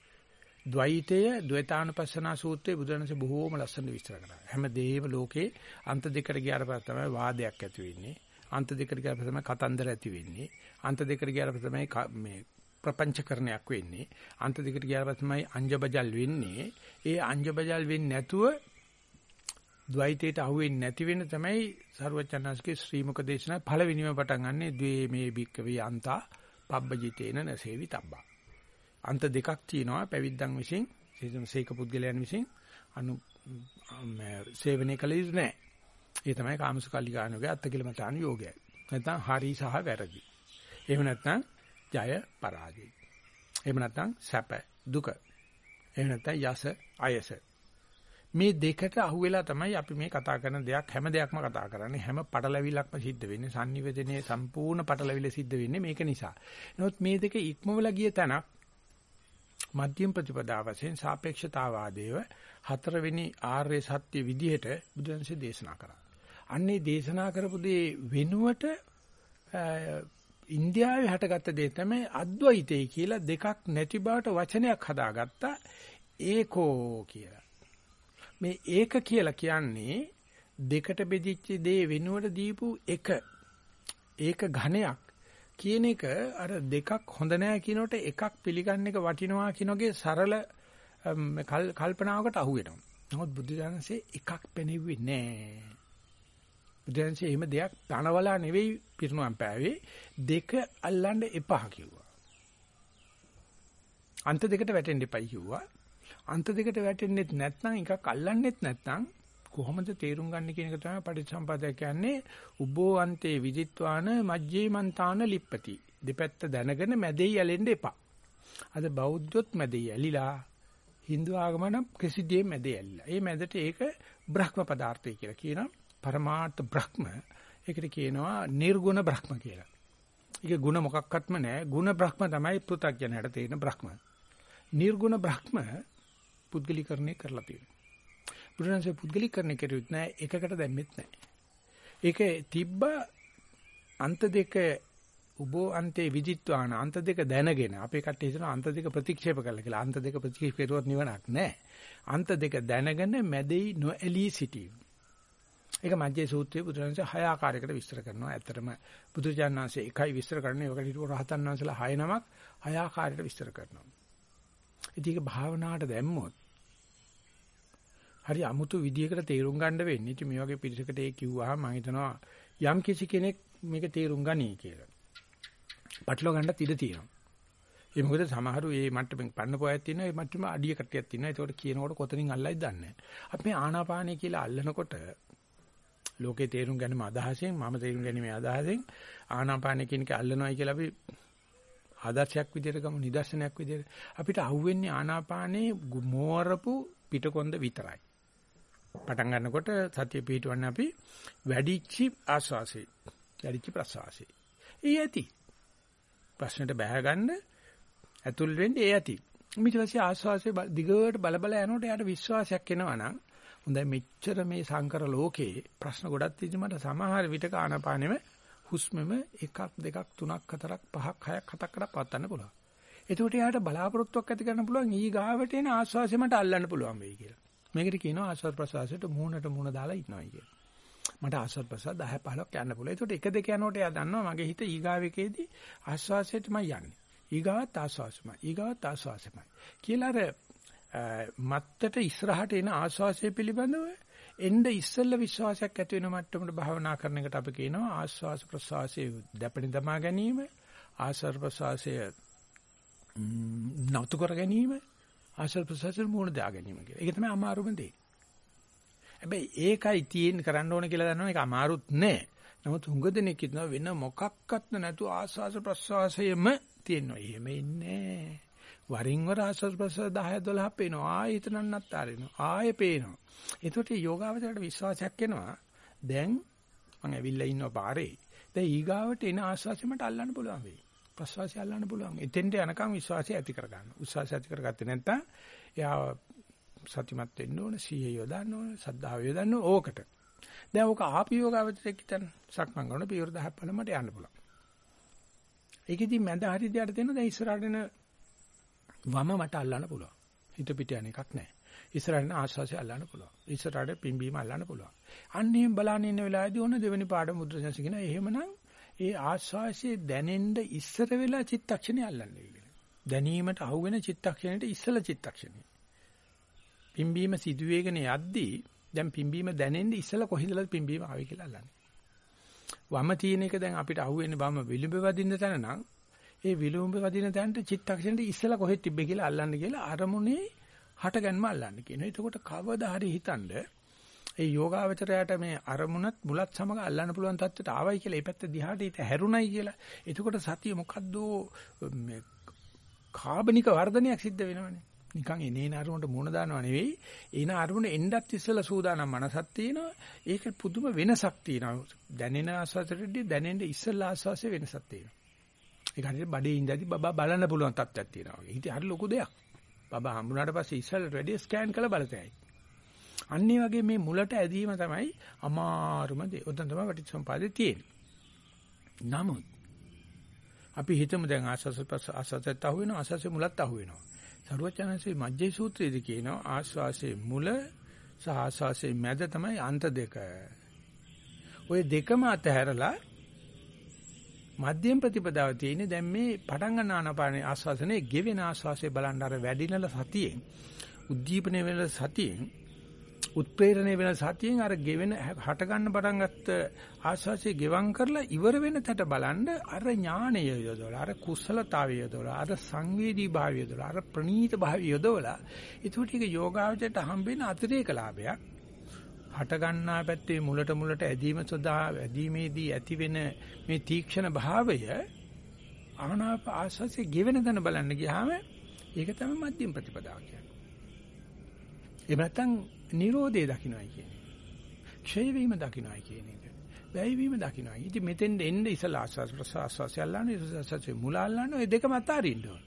ද්වෛතය ද්වේතානුපස්සනා සූත්‍රයේ බුදුරජාණන්සේ බොහෝම ලස්සන විස්තර කරා. හැම දෙයක්ම ලෝකේ අන්ත දෙකට ගියාට පස්සේ තමයි වාදයක් ඇති වෙන්නේ. අන්ත දෙකට ගියාට පස්සේ තමයි කතන්දර ඇති වෙන්නේ. අන්ත දෙකට ගියාට පස්සේ තමයි මේ ප්‍රපංචකරණයක් වෙන්නේ. අන්ත දෙකට ගියාට පස්සේ තමයි අංජබජල් වෙන්නේ. ඒ අංජබජල් වෙන්නේ නැතුව ද්වෛතයට අහුවෙන්නේ නැති වෙන තමයි සරුවචනස්ගේ ශ්‍රීමුක දේශනා පළවෙනිම පටන් ගන්නෙ ද්වේ මේ භික්කවේ අන්තා පබ්බජිතේන නසේවි තබ්බා. අන්ත දෙකක් තියෙනවා පැවිද්දන් විසින් සීක පුද්ගලයන් විසින් අනු සේවනයේ කළ යුතු නැහැ. ඒ තමයි කාමසුකල්ලිකාණෝගේ අත්කිලමතාන යෝගය. නැත්නම් හරි සහ වැරදි. එහෙම නැත්නම් ජය පරාජය. එහෙම නැත්නම් සැප දුක. එහෙම නැත්නම් යස අයස. මේ දෙකට අහුවෙලා තමයි අපි මේ කතා කරන දෙයක් හැම දෙයක්ම කතා කරන්නේ හැම පටලැවිල්ලක්ම සිද්ධ වෙන්නේ sannivedanaye සම්පූර්ණ පටලැවිල්ල සිද්ධ වෙන්නේ මේක නිසා. නමුත් මේ දෙක ඉක්මවලා ගිය තැනක් මධ්‍යම ප්‍රතිපදා වශයෙන් සාපේක්ෂතාවාදේව හතරවෙනි ආර්ය සත්‍ය විදිහට බුදුන්සේ දේශනා කරා. අන්නේ දේශනා කරපු දේ වෙනුවට ඉන්දියාවේ හටගත්ත දේ තමයි අද්වෛතය කියලා දෙකක් නැති බවට වචනයක් හදාගත්තා ඒකෝ කියලා. මේ ඒක කියලා කියන්නේ දෙකට බෙදිච්ච දේ වෙනුවට දීපු එක ඒක ඝණයක් කියන එක අර දෙකක් හොඳ නැහැ කියනකොට එකක් පිළිගන්න එක වටිනවා කියන වගේ සරල කල්පනාවකට අහු වෙනවා. නමුත් බුද්ධ ඥානසේ එකක් පෙනෙන්නේ නැහැ. බුදුන්සේ එහෙම දෙයක් තනවලා නෙවෙයි පිරිනුවම් පෑවේ දෙක අල්ලන්න එපා කිව්වා. අන්ත දෙකට වැටෙන්න එපයි කිව්වා. අන්ත දෙකට වැටෙන්නෙත් නැත්නම් එකක් අල්ලන්නෙත් නැත්නම් කොහොමද තේරුම් ගන්න කියන එක තමයි පටිච්චසම්පදාය කියන්නේ උබෝ අන්තේ විදිත්වාන මජ්ජේ මන්තාන ලිප්පති. දෙපැත්ත දැනගෙන මැදේ යැලෙන්න එපා. අද බෞද්ධොත් මැදේ යැලිලා Hindu ආගම නම් ප්‍රසිද්ධියේ මැදේ යැලිලා. ඒ මැදට ඒක බ්‍රහ්ම පදාර්ථය කියලා කියනවා. පරමාර්ථ බ්‍රහ්ම. ඒකට කියනවා නිර්ගුණ බ්‍රහ්ම කියලා. ඒක ಗುಣ මොකක්වත්ම නැහැ. ಗುಣ බ්‍රහ්ම තමයි පෘථග්ජනයට තේරෙන බ්‍රහ්ම. නිර්ගුණ බ්‍රහ්ම පුද්ගලීකරණය කරලා තියෙනවා. බුදුරජාණන්සේ පුද්ගලීකරණය කරුවෙත් නැහැ. එකකට දැම්මෙත් නැහැ. ඒක තිබ්බ අන්ත දෙක උබෝ අන්තේ විදිත්වාන අන්ත දෙක දැනගෙන අපේ කට්ටිය හිතනවා අන්ත දෙක ප්‍රතික්ෂේප කළා කියලා. අන්ත දෙක ප්‍රතික්ෂේප කරුවොත් නිවනක් නැහැ. අන්ත දෙක දැනගෙන මැදේ නොඇලී සිටීම. ඒක මජ්ජේ සූත්‍රයේ බුදුරජාණන්සේ හය ආකාරයකට විස්තර කරනවා. ඇත්තටම බුදුරජාණන්සේ එකයි විස්තර කරන්නේ. ඒකට හිතුව රහතන් වහන්සේලා හය නමක් හය ආකාරයකට විස්තර කරනවා. ඉතින් ඒක භාවනාවට දැම්මොත් හරි අමුතු විදියකට තේරුම් ගන්න වෙන්නේ. ඉතින් මේ වගේ පිළිසකට ඒ කිව්වහම මම හිතනවා යම් කිසි කෙනෙක් මේක තේරුම් ගනී කියලා. පටලව ගන්නත් ඉඩ තියෙනවා. ඒ මොකද සමහරු මේ මට්ටමින් පන්නපෝයක් තියෙනවා ඒ මට්ටම අඩිය කට්ටියක් තියෙනවා ඒකට කියනකොට කොතනින් අල්ලයිද දන්නේ නැහැ. අපි මේ ආනාපානය කියලා අල්ලනකොට ලෝකේ තේරුම් ගැනීම අදහසෙන් මම තේරුම් ගැනීමේ අදහසෙන් ආනාපාන කියන එක අල්ලනවායි කියලා අපි ආදර්ශයක් විදිහට ගමු නිදර්ශනයක් විදිහට අපිට අහුවෙන්නේ ආනාපානේ මෝරපු පිටකොන්ද විතරයි. පටන් ගන්නකොට සතිය පිටවන්නේ අපි වැඩිච්චි ආස්වාසේ වැඩිච්චි ප්‍රසවාසේ. ඒ ඇති. ප්‍රශ්නෙට බැහැ ගන්න ඇතුල් වෙන්නේ ඒ ඇති. ඊට පස්සේ ආස්වාසේ දිගට බල බල යනකොට යාට විශ්වාසයක් එනවා නම් හොඳයි මෙච්චර මේ සංකර ලෝකේ ප්‍රශ්න ගොඩක් තියෙදි මට සමහර විටක ආනාපානෙම හුස්මෙම එකක් දෙකක් තුනක් හතරක් පහක් හයක් හතක් කරක් පවත්වන්න පුළුවන්. එතකොට යාට බලාපොරොත්තුවක් ඇති කරන්න පුළුවන් ඊ ගාවට එන ආස්වාසය මට අල්ලන්න පුළුවන් වෙයි කියලා. මේකට කියනවා ආස්වාද ප්‍රසවාසයට මූණට මූණ දාලා ඉන්නවා කියලා. මට ආස්වාද ප්‍රසවාස 10 15ක් යන්න පුළුවන්. එතකොට එක දෙක යනකොට එයා දන්නවා මගේ හිත ඊගාවෙකේදී ආස්වාසයටමයි යන්නේ. ඊගාවත් ආස්වාසමයි. ඊගාවත් ආස්වාසමයි. කියලා අර මත්තට ඉස්සරහට එන ආස්වාසය පිළිබඳව එnde ඉස්සෙල්ල විශ්වාසයක් ඇති වෙන මට්ටමට භාවනා කරන එකට අපි කියනවා ආස්වාස ප්‍රසවාසයේ දැපෙන දමා ගැනීම ආස්වාස ප්‍රසවාසය නවතු කර ගැනීම ආස්වාස ප්‍රසවාසයේ මූණ දා ගැනීම කියලා. ඒක තමයි අමාරුම දේ. හැබැයි ඒකයි තියෙන්න කරන්න ඕන කියලා දන්නවා ඒක අමාරුත් නෑ. නමුත් හුඟ දෙනෙක් හිටනවා වෙන මොකක්වත් නැතු ආස්වාස ප්‍රසවාසයේම තියෙනවා. එහෙම ඉන්නේ වරින් වර ආස්වාද ප්‍රසවාස 10 12 පේනවා. ආයෙ හිතනන්නත් ආරිනවා. ආයෙ පේනවා. එතකොට යෝගාවචරයට විශ්වාසයක් එනවා. දැන් මම ඇවිල්ලා ඉන්නවා පාරේ. දැන් ඊගාවට එන ආස්වාසිය මට අල්ලන්න පුළුවන් වෙයි. ප්‍රසවාසය අල්ලන්න පුළුවන්. එතෙන්ට යනකම් විශ්වාසය ඇති කරගන්න. විශ්වාසය ඇති කරගත්තේ නැත්නම් එයා සතිමත් වෙන්න ඕන, සීය යොදන්න ඕන, සද්ධාව යොදන්න ඕකට. දැන් ඕක ආපි යෝගාවචරයක් හිටන් සක්මන් කරන පියවර 10ක් පළමට යන්න පුළුවන්. ඒකෙදි මැද හරි දිහාට දෙන්න දැන් ඉස්සරහට එන වම මට අල්ලන්න පුළුවන්. හිත පිට යන එකක් නැහැ. ඉස්සරහින් ආස්වාසිය අල්ලන්න පුළුවන්. ඉස්සරහට පිම්බීම අල්ලන්න පුළුවන්. අන්න එහෙම බලන්න ඉන්න වෙලාවේදී ඕන දෙවෙනි පාඩම මුද්‍රසන්ස කියන එහෙමනම් ඒ ආස්වාසියේ දැනෙන්න ඉස්සර වෙලා චිත්තක්ෂණය අල්ලන්නේ කියලා. දැනීමට අහුවෙන චිත්තක්ෂණයට ඉස්සල චිත්තක්ෂණය. පිම්බීම සිදුවේගෙන යද්දී දැන් පිම්බීම දැනෙන්න ඉස්සල කොහින්දලා පිම්බීම ආවේ කියලා අල්ලන්නේ. වම තියෙන එක දැන් අපිට අහුවෙන්නේ වම විලුඹ වදින්න තැන නම් ඒ විලුඹ වදින තැනට චිත්තක්ෂණයට ඉස්සල කොහෙද තිබ්බේ කියලා අල්ලන්න කියලා අරමුණේ හටගන්ම අල්ලන්න කියනවා. එතකොට කවදා හරි හිතනද ඒ යෝගාවචරයට මේ අරමුණත් මුලත් සමග අල්ලන්න පුළුවන් තත්ත්වයට ආවයි කියලා ඒ පැත්ත දිහාට හිත හැරුණයි කියලා. එතකොට සතිය මොකද්ද මේ කාබනික වර්ධනයක් සිද්ධ වෙනවනේ. නිකන් එනේන අරමුණට මුණ දානව නෙවෙයි. එන අරමුණ එන්නත් ඉස්සලා සූදානම් මනසක් තියෙනවා. ඒක පුදුම වෙනසක් තියෙනවා. දැනෙන ආස්වාදෙදී දැනෙන්න ඉස්සලා ආස්වාසේ වෙනසක් තියෙනවා. ඒක හරියට බඩේ ඉඳදී බබා බලන්න පුළුවන් තත්ත්වයක් තියෙනවා. ඒක හරි ලොකු දෙයක්. බබා හම්බුනාට පස්සේ ඉස්සෙල්ලට වැඩි ස්කෑන් කළ බලතැයි. අන්නේ වගේ මේ මුලට ඇදීම තමයි අමාරුම දේ. උතන් තමයි පටිච්චසමුපාදේ තියෙන්නේ. නමුත් අපි හිතමු දැන් ආස්වාස ආස්වාසත් අහු වෙනවා ආස්වාසේ මුලත් අහු වෙනවා. සරුවචනන්සේ මජ්ජේ සූත්‍රයේදී කියනවා ආස්වාසේ මුල සහ ආස්වාසේ මැද තමයි අන්ත දෙක. ওই දෙකම අතහැරලා මධ්‍යම ප්‍රතිපදාව තියෙන්නේ දැන් මේ පටන් ගන්න ආනාපානේ ආස්වාසනේ ගෙවෙන ආස්වාසේ බලන්න අර වැඩිනල සතියෙන් උද්දීපන වෙන සතියෙන් උත්ප්‍රේරණය වෙන සතියෙන් අර ගෙවෙන හට ගන්න පටන් ගත්ත ආස්වාසිය ගෙවම් කරලා ඉවර වෙන තැට බලන්න අර ඥානය යොදවලා අර කුසලතාවය යොදවලා අර සංවේදී භාවය යොදවලා අර ප්‍රණීත භාවය යොදවලා ඒකට ටික යෝගාවචරයට හම්බෙන අතිරේක ලාභයක් හට ගන්නා පැත්තේ මුලට මුලට ඇදීම සදා ඇදීමේදී ඇති වෙන මේ තීක්ෂණ භාවය ආනාප ආස්වාසිය ගෙවෙන තැන බලන්න ගියාම ඒක තමයි මධ්‍යම ප්‍රතිපදාව කියන්නේ. එහෙම නැත්නම් Nirodhe දකින්නයි කියන්නේ. ක්ෂය වීම දකින්නයි කියන එක. වැය වීම දකින්නයි. ඉතින් මෙතෙන් එන්න ඉසලා ආස්වාස් ප්‍රසආස්වාස් යල්ලානේ ඉසසසේ මුල අල්ලානේ ඔය දෙකම අතාරින්න ඕන.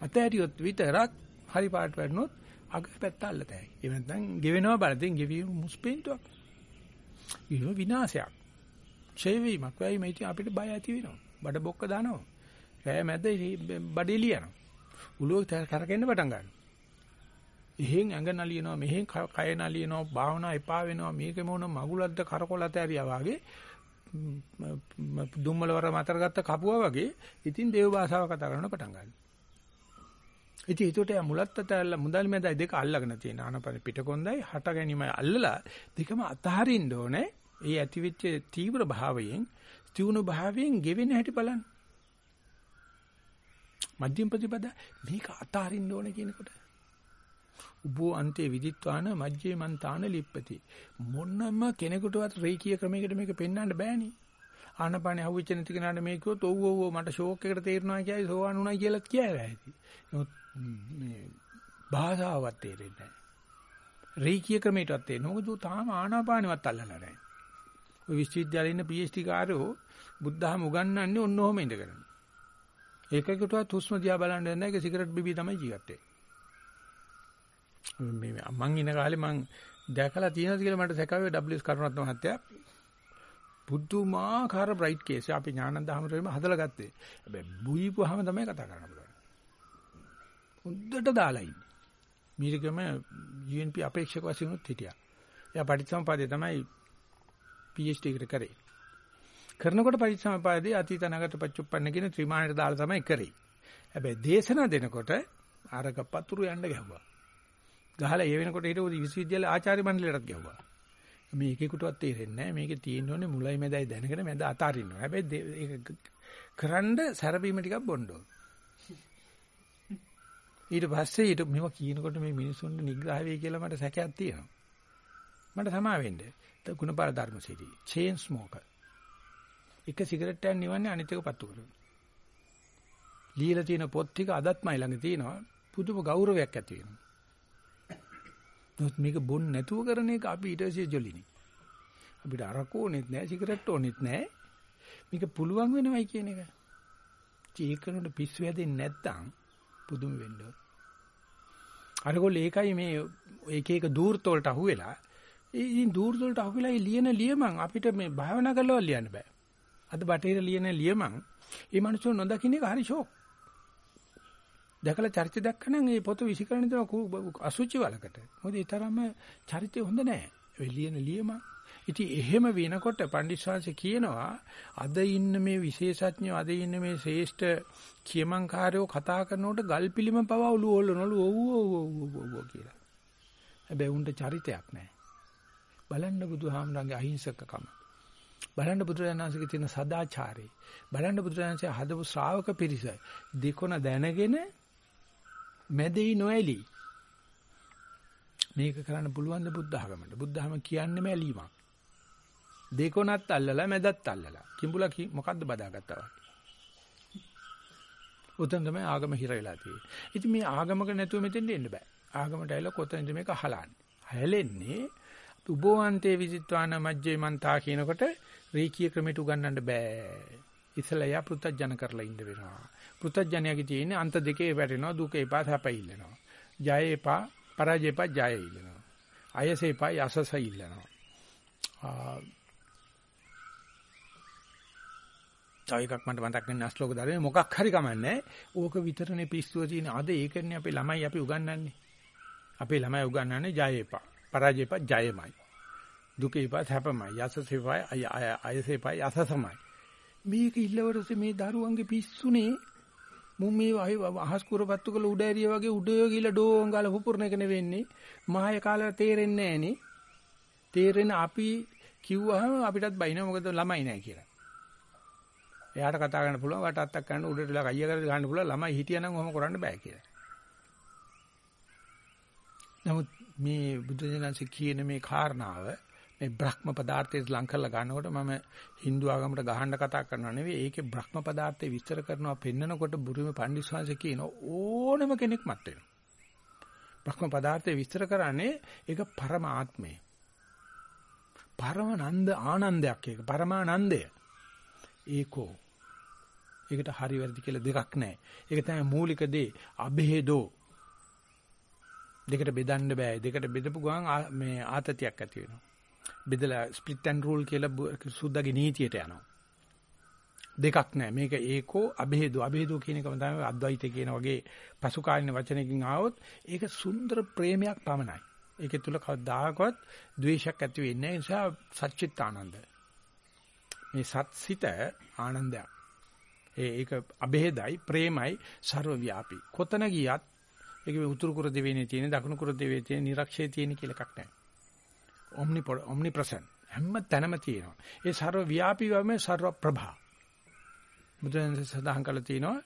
අතෑරියොත් විතරක් හරි පාට වැටුනොත් අග පැත්ත අල්ලතයි. ඒ නැත්නම් ගෙවෙනවා බලදින් ගෙවීම මුස්පෙන්තුවක්. ඒක විනාශයක්. ක්ෂය වීමක් වෙයි මේ අපිට බය ඇති වෙනවා. බඩ බොක්ක දානවා. රෑ මැද බඩේ ලියනවා. උලුව කරකෙන්න පටන් ගන්නවා. එහෙන් ඇඟ නලියනවා මෙහෙන් කය නලියනවා භාවනා එපා වෙනවා මේක මොන මගුලක්ද කරකොලත ඇරියා වගේ දුම්මල වර මතර ගත්ත කපුවා වගේ ඉතින් දේව භාෂාව කතා කරන්න පටන් ගන්නවා. ඉතින් ඒකට යා මුලත් අතල්ල මුදල් මැදයි දෙක අල්ලගෙන තියෙන ආනපන පිටකොන්දයි හට ගැනීමයි අල්ලලා දෙකම අතහරින්න ඕනේ. ඒ ඇතිවෙච්ච තීව්‍ර භාවයෙන් තියුණු භාවයෙන් ගෙවෙන හැටි බලන්න. මධ්‍යම ප්‍රතිපද මේක අතහරින්න ඕනේ කියනකොට උබෝ අන්තේ විදිත්වාන මජ්ජේ මන්තාන ලිප්පති. මොනම කෙනෙකුටවත් රේකී ක්‍රමයකට මේක පෙන්වන්න බෑනේ. ආනපානේ අහුවෙච්ච නැති කෙනාට මේක කිව්වොත් ඔව් ඔව් ඔව් මට ෂෝක් එකට තේරෙනවා කියයි සෝවන් උනායි කියලා කියයි ඇති. නමුත් මේ භාෂාවක් තේරෙන්නේ නැහැ. රේකී ක්‍රමයටවත් තේරෙන්නේ මොකද තාම ආනාපානෙවත් අල්ලලා නැහැ ඔය විශ්වවිද්‍යාලේ ඉන්න PhD කාරයෝ බුද්ධහම උගන්වන්නේ ඔන්න ඔහම ඉඳගෙන. ඒකකටවත් හුස්ම දිහා බලන්න නැහැ. ඒක සිගරට් බිබී තමයි ජීවත් වෙන්නේ. මේ මං ඉන කාලේ මං දැකලා තියෙනද කියලා මට සැකවේ WS කරුණාරත්න මහත්තයා පුදුමාකාර බ්‍රයිට් කේස් අපි ඥානන්ද හැමෝටම හදලා ගත්තේ. හැබැයි බුයිපුවාම තමයි කතා කරන්න පුළුවන්. හොඳට දාලා ඉන්නේ. මීරිකම UNP අපේක්ෂක වශයෙන් උත් හිටියා. එයා පටිච්චසමුපාදේ තමයි PhD එකට කරේ. කරනකොට පටිච්චසමුපාදේ අතීත අනාගත පච්චුප්පන්න කියන ත්‍රිමාණයට දාලා තමයි කරේ. හැබැයි දේශනා දෙනකොට අරක පතුරු යන්න ගැහුවා. ගහලා ඒ වෙනකොට හිටපු විශ්වවිද්‍යාල ආචාර්ය මණ්ඩලයටත් ගැහුවා. මේ එකෙකුටවත් තේරෙන්නේ නැහැ. මේකේ තියෙන්න ඕනේ මුලයි මැදයි දැනගෙන මැද අතාරින්න ඕනේ. හැබැයි ඒක කරන්න සැරබීම ටිකක් බොන්න ඕනේ. ඊට පස්සේ ඊට මෙව කියනකොට මේ මිනිසුන්ට නිග්‍රහ වෙයි කියලා මට සැකයක් තියෙනවා. මට සමා වෙන්න. Gunapala Dharmasiri chain smoker. එක සිගරට් එකක් නිවන්නේ අනිත් එක පත්තු කරනවා. লীලා තියෙන පොත් ටික අදත් මයි ළඟ තියෙනවා. පුදුම ගෞරවයක් ඇති වෙනවා. නමුත් මේක බොන්න නැතුව කරන එක අපි ඊට පස්සේ ජොලිනේ. අපිට අරක ඕනෙත් නැහැ, සිගරට් ඕනෙත් නැහැ. මේක පුළුවන් වෙනවයි කියන එක. චීකනට පිස්සු හැදෙන්නේ නැත්තම් පුදුම වෙන්න ඕන. අරගොල්ලෝ ඒකයි මේ එක එක දූර්ත වලට අහුවෙලා ඉතින් දූර්ත වලට අහුවෙලා ඒ ලියන ලියමන් අපිට මේ භාවනා කරලා ලියන්න බෑ. අද බටේර ලියන ලියමන් මේ මිනිස්සු නොදකින්න එක හරි ෂෝක්. දැකලා චරිත දැක්කනම් මේ පොත විසිකරන දේ අසුචි වලකට. මොකද ඒ තරම්ම චරිතය හොඳ නැහැ. ඒ ලියන ලියම. ඉතින් එහෙම වෙනකොට පණ්ඩිස්වාංශ කියනවා අද ඉන්න මේ විශේෂඥයෝ අද ඉන්න මේ ශ්‍රේෂ්ඨ කියමන්කාරයෝ කතා කරනකොට ගල් පිළිම පවා ඔලු ඔල්ලනලු ඔව් ඔව් ඔව් ඔව් කියලා. හැබැයි උන්ට චරිතයක් නැහැ. බලන්න බුදුහාමරගේ අහිංසකකම. බලන්න බුදුරජාණන්සේගේ තියෙන සදාචාරය. බලන්න බුදුරජාණන්සේ හදපු ශ්‍රාවක පිරිස. දෙකොන දැනගෙන මැදේ නොඇලී. මේක කරන්න පුළුවන් ද බුද්ධ ආගමට බුද්ධ ආගම කියන්නේ මැලීමක්. දෙකොනත් අල්ලලා මැදත් අල්ලලා. කිඹුලා මොකද්ද බදාගත්තා වගේ උතන් තමයි ආගම හිර වෙලා තියෙන්නේ. ඉතින් මේ ආගමක නැතුව මෙතෙන්ට එන්න බෑ. ආගමට ඇවිල්ලා කොතනද මේක හලන්නේ? හැලෙන්නේ උබෝවන්තේ විදිත්වාන මජ්ජේ මන්තා කියනකොට රීකී ක්‍රමයට උගන්වන්න බෑ. ඉස්සලා යා පෘථජන කරලා ඉන්න වෙනවා. පෘථජනයාගේ තියෙන්නේ අන්ත දෙකේ වැටෙනවා දුක එපා සැප ඉල්ලනවා. ජය එපා පරාජය එපා ජය ඉල්ලනවා. අයස එපා යසස ඉල්ලනවා. තව එකක් මට මතක් වෙන අශ්ලෝක ධර්මයේ මොකක් හරි කමන්නේ. ඕක විතරනේ පිස්සුව තියෙන. අද ඒකනේ අපේ ළමයි අපි උගන්වන්නේ. අපේ ළමයි උගන්වන්නේ ජය එපා. පරාජය එපා ජයමයි. දුක එපා සැපමයි. යසස එපා අයස එපා යසසමයි. මේක ඉල්ලවරසේ මේ දරුවන්ගේ පිස්සුනේ මුන් මේ අහස් කුරපත්තු කළ උඩ ඇරිය වගේ උඩ ගිහලා ඩෝං ගාලා පුපුරන එක නෙවෙන්නේ. මාය කාලේ තේරෙන්නේ නැහනේ. තේරෙන අපි කිව්වහම අපිටත් බයින මොකද ළමයි නැහැ කියලා. එයාට කතා කරන්න පුළුවන් වට අත්තක් කරන්න උඩට ලා කයිය කරලා ගන්න පුළුවන් ළමයි හිටියනම් ඔහොම කරන්න බෑ කියලා. නමුත් මේ බුද්ධ ජනන්සේ කියන මේ කාරණාව මේ බ්‍රහ්ම පදාර්ථයට ලං කරලා ගන්නකොට මම Hindu ආගමට ගහන්න කතා කරනවා නෙවෙයි ඒකේ බ්‍රහ්ම පදාර්ථය විස්තර කරනවා පෙන්නකොට බුරුමේ පඬිස්වාංශ කියන ඕනම කෙනෙක් මත් වෙනවා. බ්‍රහ්ම පදාර්ථය විස්තර කරන්නේ ඒක පරමාත්මය. පරමානන්ද ආනන්දයක් ඒක පරමානන්දය. ඒකෝ ඒකට හරි වැරදි කියලා දෙකක් නැහැ. ඒක තමයි මූලික දේ. અભේදෝ. දෙකට බෙදන්න බෑ. දෙකට බෙදපු ගමන් මේ ආතතියක් ඇති වෙනවා. බෙදලා ස්ප්ලිට් ඇන්ඩ් රූල් කියලා සුද්දාගේ නීතියට යනවා. දෙකක් නැහැ. මේක ඒකෝ અભේදෝ. અભේදෝ කියන එකම තමයි අද්වෛතය කියන වගේ පසුකාලීන වචනකින් ආවොත් ඒක සුන්දර ප්‍රේමයක් පමණයි. ඒකේ තුල කවදාකවත් ද්වේෂයක් ඇති වෙන්නේ නැහැ. ඒ නිසා සච්චිත් ආනන්ද. මේ සත්සිත ආනන්දයක්. ඒක અભේදයි, ප්‍රේමයි, ਸਰව ව්‍යාපී. කොතන ගියත් ඒක උතුරු කුර දෙවියනේ තියෙන, දකුණු කුර දෙවියනේ තියෙන, නිරක්ෂයේ තියෙන කියලා එකක් නැහැ. omni omnipresent හැම තැනම තියෙනවා. ඒ ਸਰව ව්‍යාපී වම ਸਰව ප්‍රභා. බුදුන් සදාහන් කළා තියෙනවා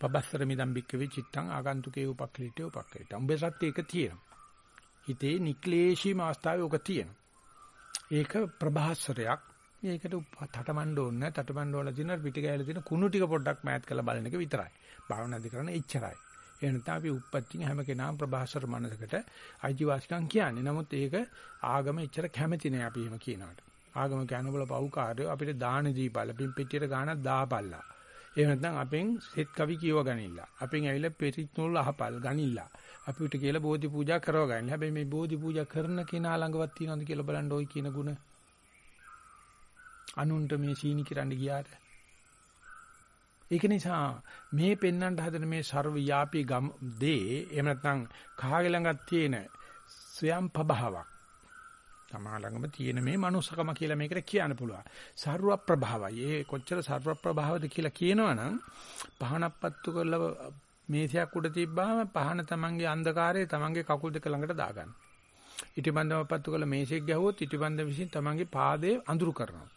පබස්සර මිදම් බික්කවේ චිත්තං ආගන්තුකේ උපක්ලිටේ උපක්ලිට. උඹේ සත්‍ය එක තියෙනවා. හිතේ නික්ලේශීම අවස්ථාවේ ඔක තියෙනවා. ඒක ප්‍රභාස්වරයක්. මේකට තටමඬ ඕනේ නැහැ. තටමඬ වල තියෙන පිටිකැලේ තියෙන කුණු ටික පොඩ්ඩක් මෑත් කරලා බලන එක විතරයි. භාවනාදි කරන එච්චරයි. ඒ නැත්නම් අපි උප්පත්තිය හැම කෙනාම ප්‍රභාසර මනසකට අයිතිවාසිකම් කියන්නේ. නමුත් ඒක ආගම එච්චර කැමති නෑ අපි එහෙම කියනකට. ආගම කියන බල පව්කාරයෝ අපිට දාන දීපල පින් පෙට්ටියට ගානක් දාපල්ලා. එහෙම නැත්නම් අපෙන් සෙත් කවි කියව ගනිilla. අපෙන් ඇවිල්ලා පෙරිත් නූල් අහපල් ගනිilla. අපිට කියලා බෝධි පූජා කරව ගන්න. හැබැයි මේ බෝධි පූජා කරන කෙනා ළඟවත් තියනවද කියලා බලන්න ওই කියන ಗುಣ. අනුන්ට මේ සීනි කිරන්න ගියාට. ඒක නිසා මේ පෙන්වන්න හදන මේ ਸਰව්‍යාපී දේ එහෙම නැත්නම් කහගේ ළඟත් තියෙන ස්වයං ප්‍රභාවක් තමා ළඟම තියෙන මේ මනුස්සකම කියලා මේකට කියන්න පුළුවන් ਸਰව ප්‍රභාවයි ඒ කොච්චර ਸਰව ප්‍රභාවද කියලා කියනවනම් පහනපත්තු කරලා මේසයක් උඩ තිබ්බාම පහන තමන්ගේ අන්ධකාරය තමන්ගේ කකුල් දෙක ළඟට දාගන්න. ඉටිබන්ධම පත්තු කරලා මේසෙක් ගැහුවොත් ඉටිබන්ධ විසින් තමන්ගේ පාදයේ අඳුරු කරනවා.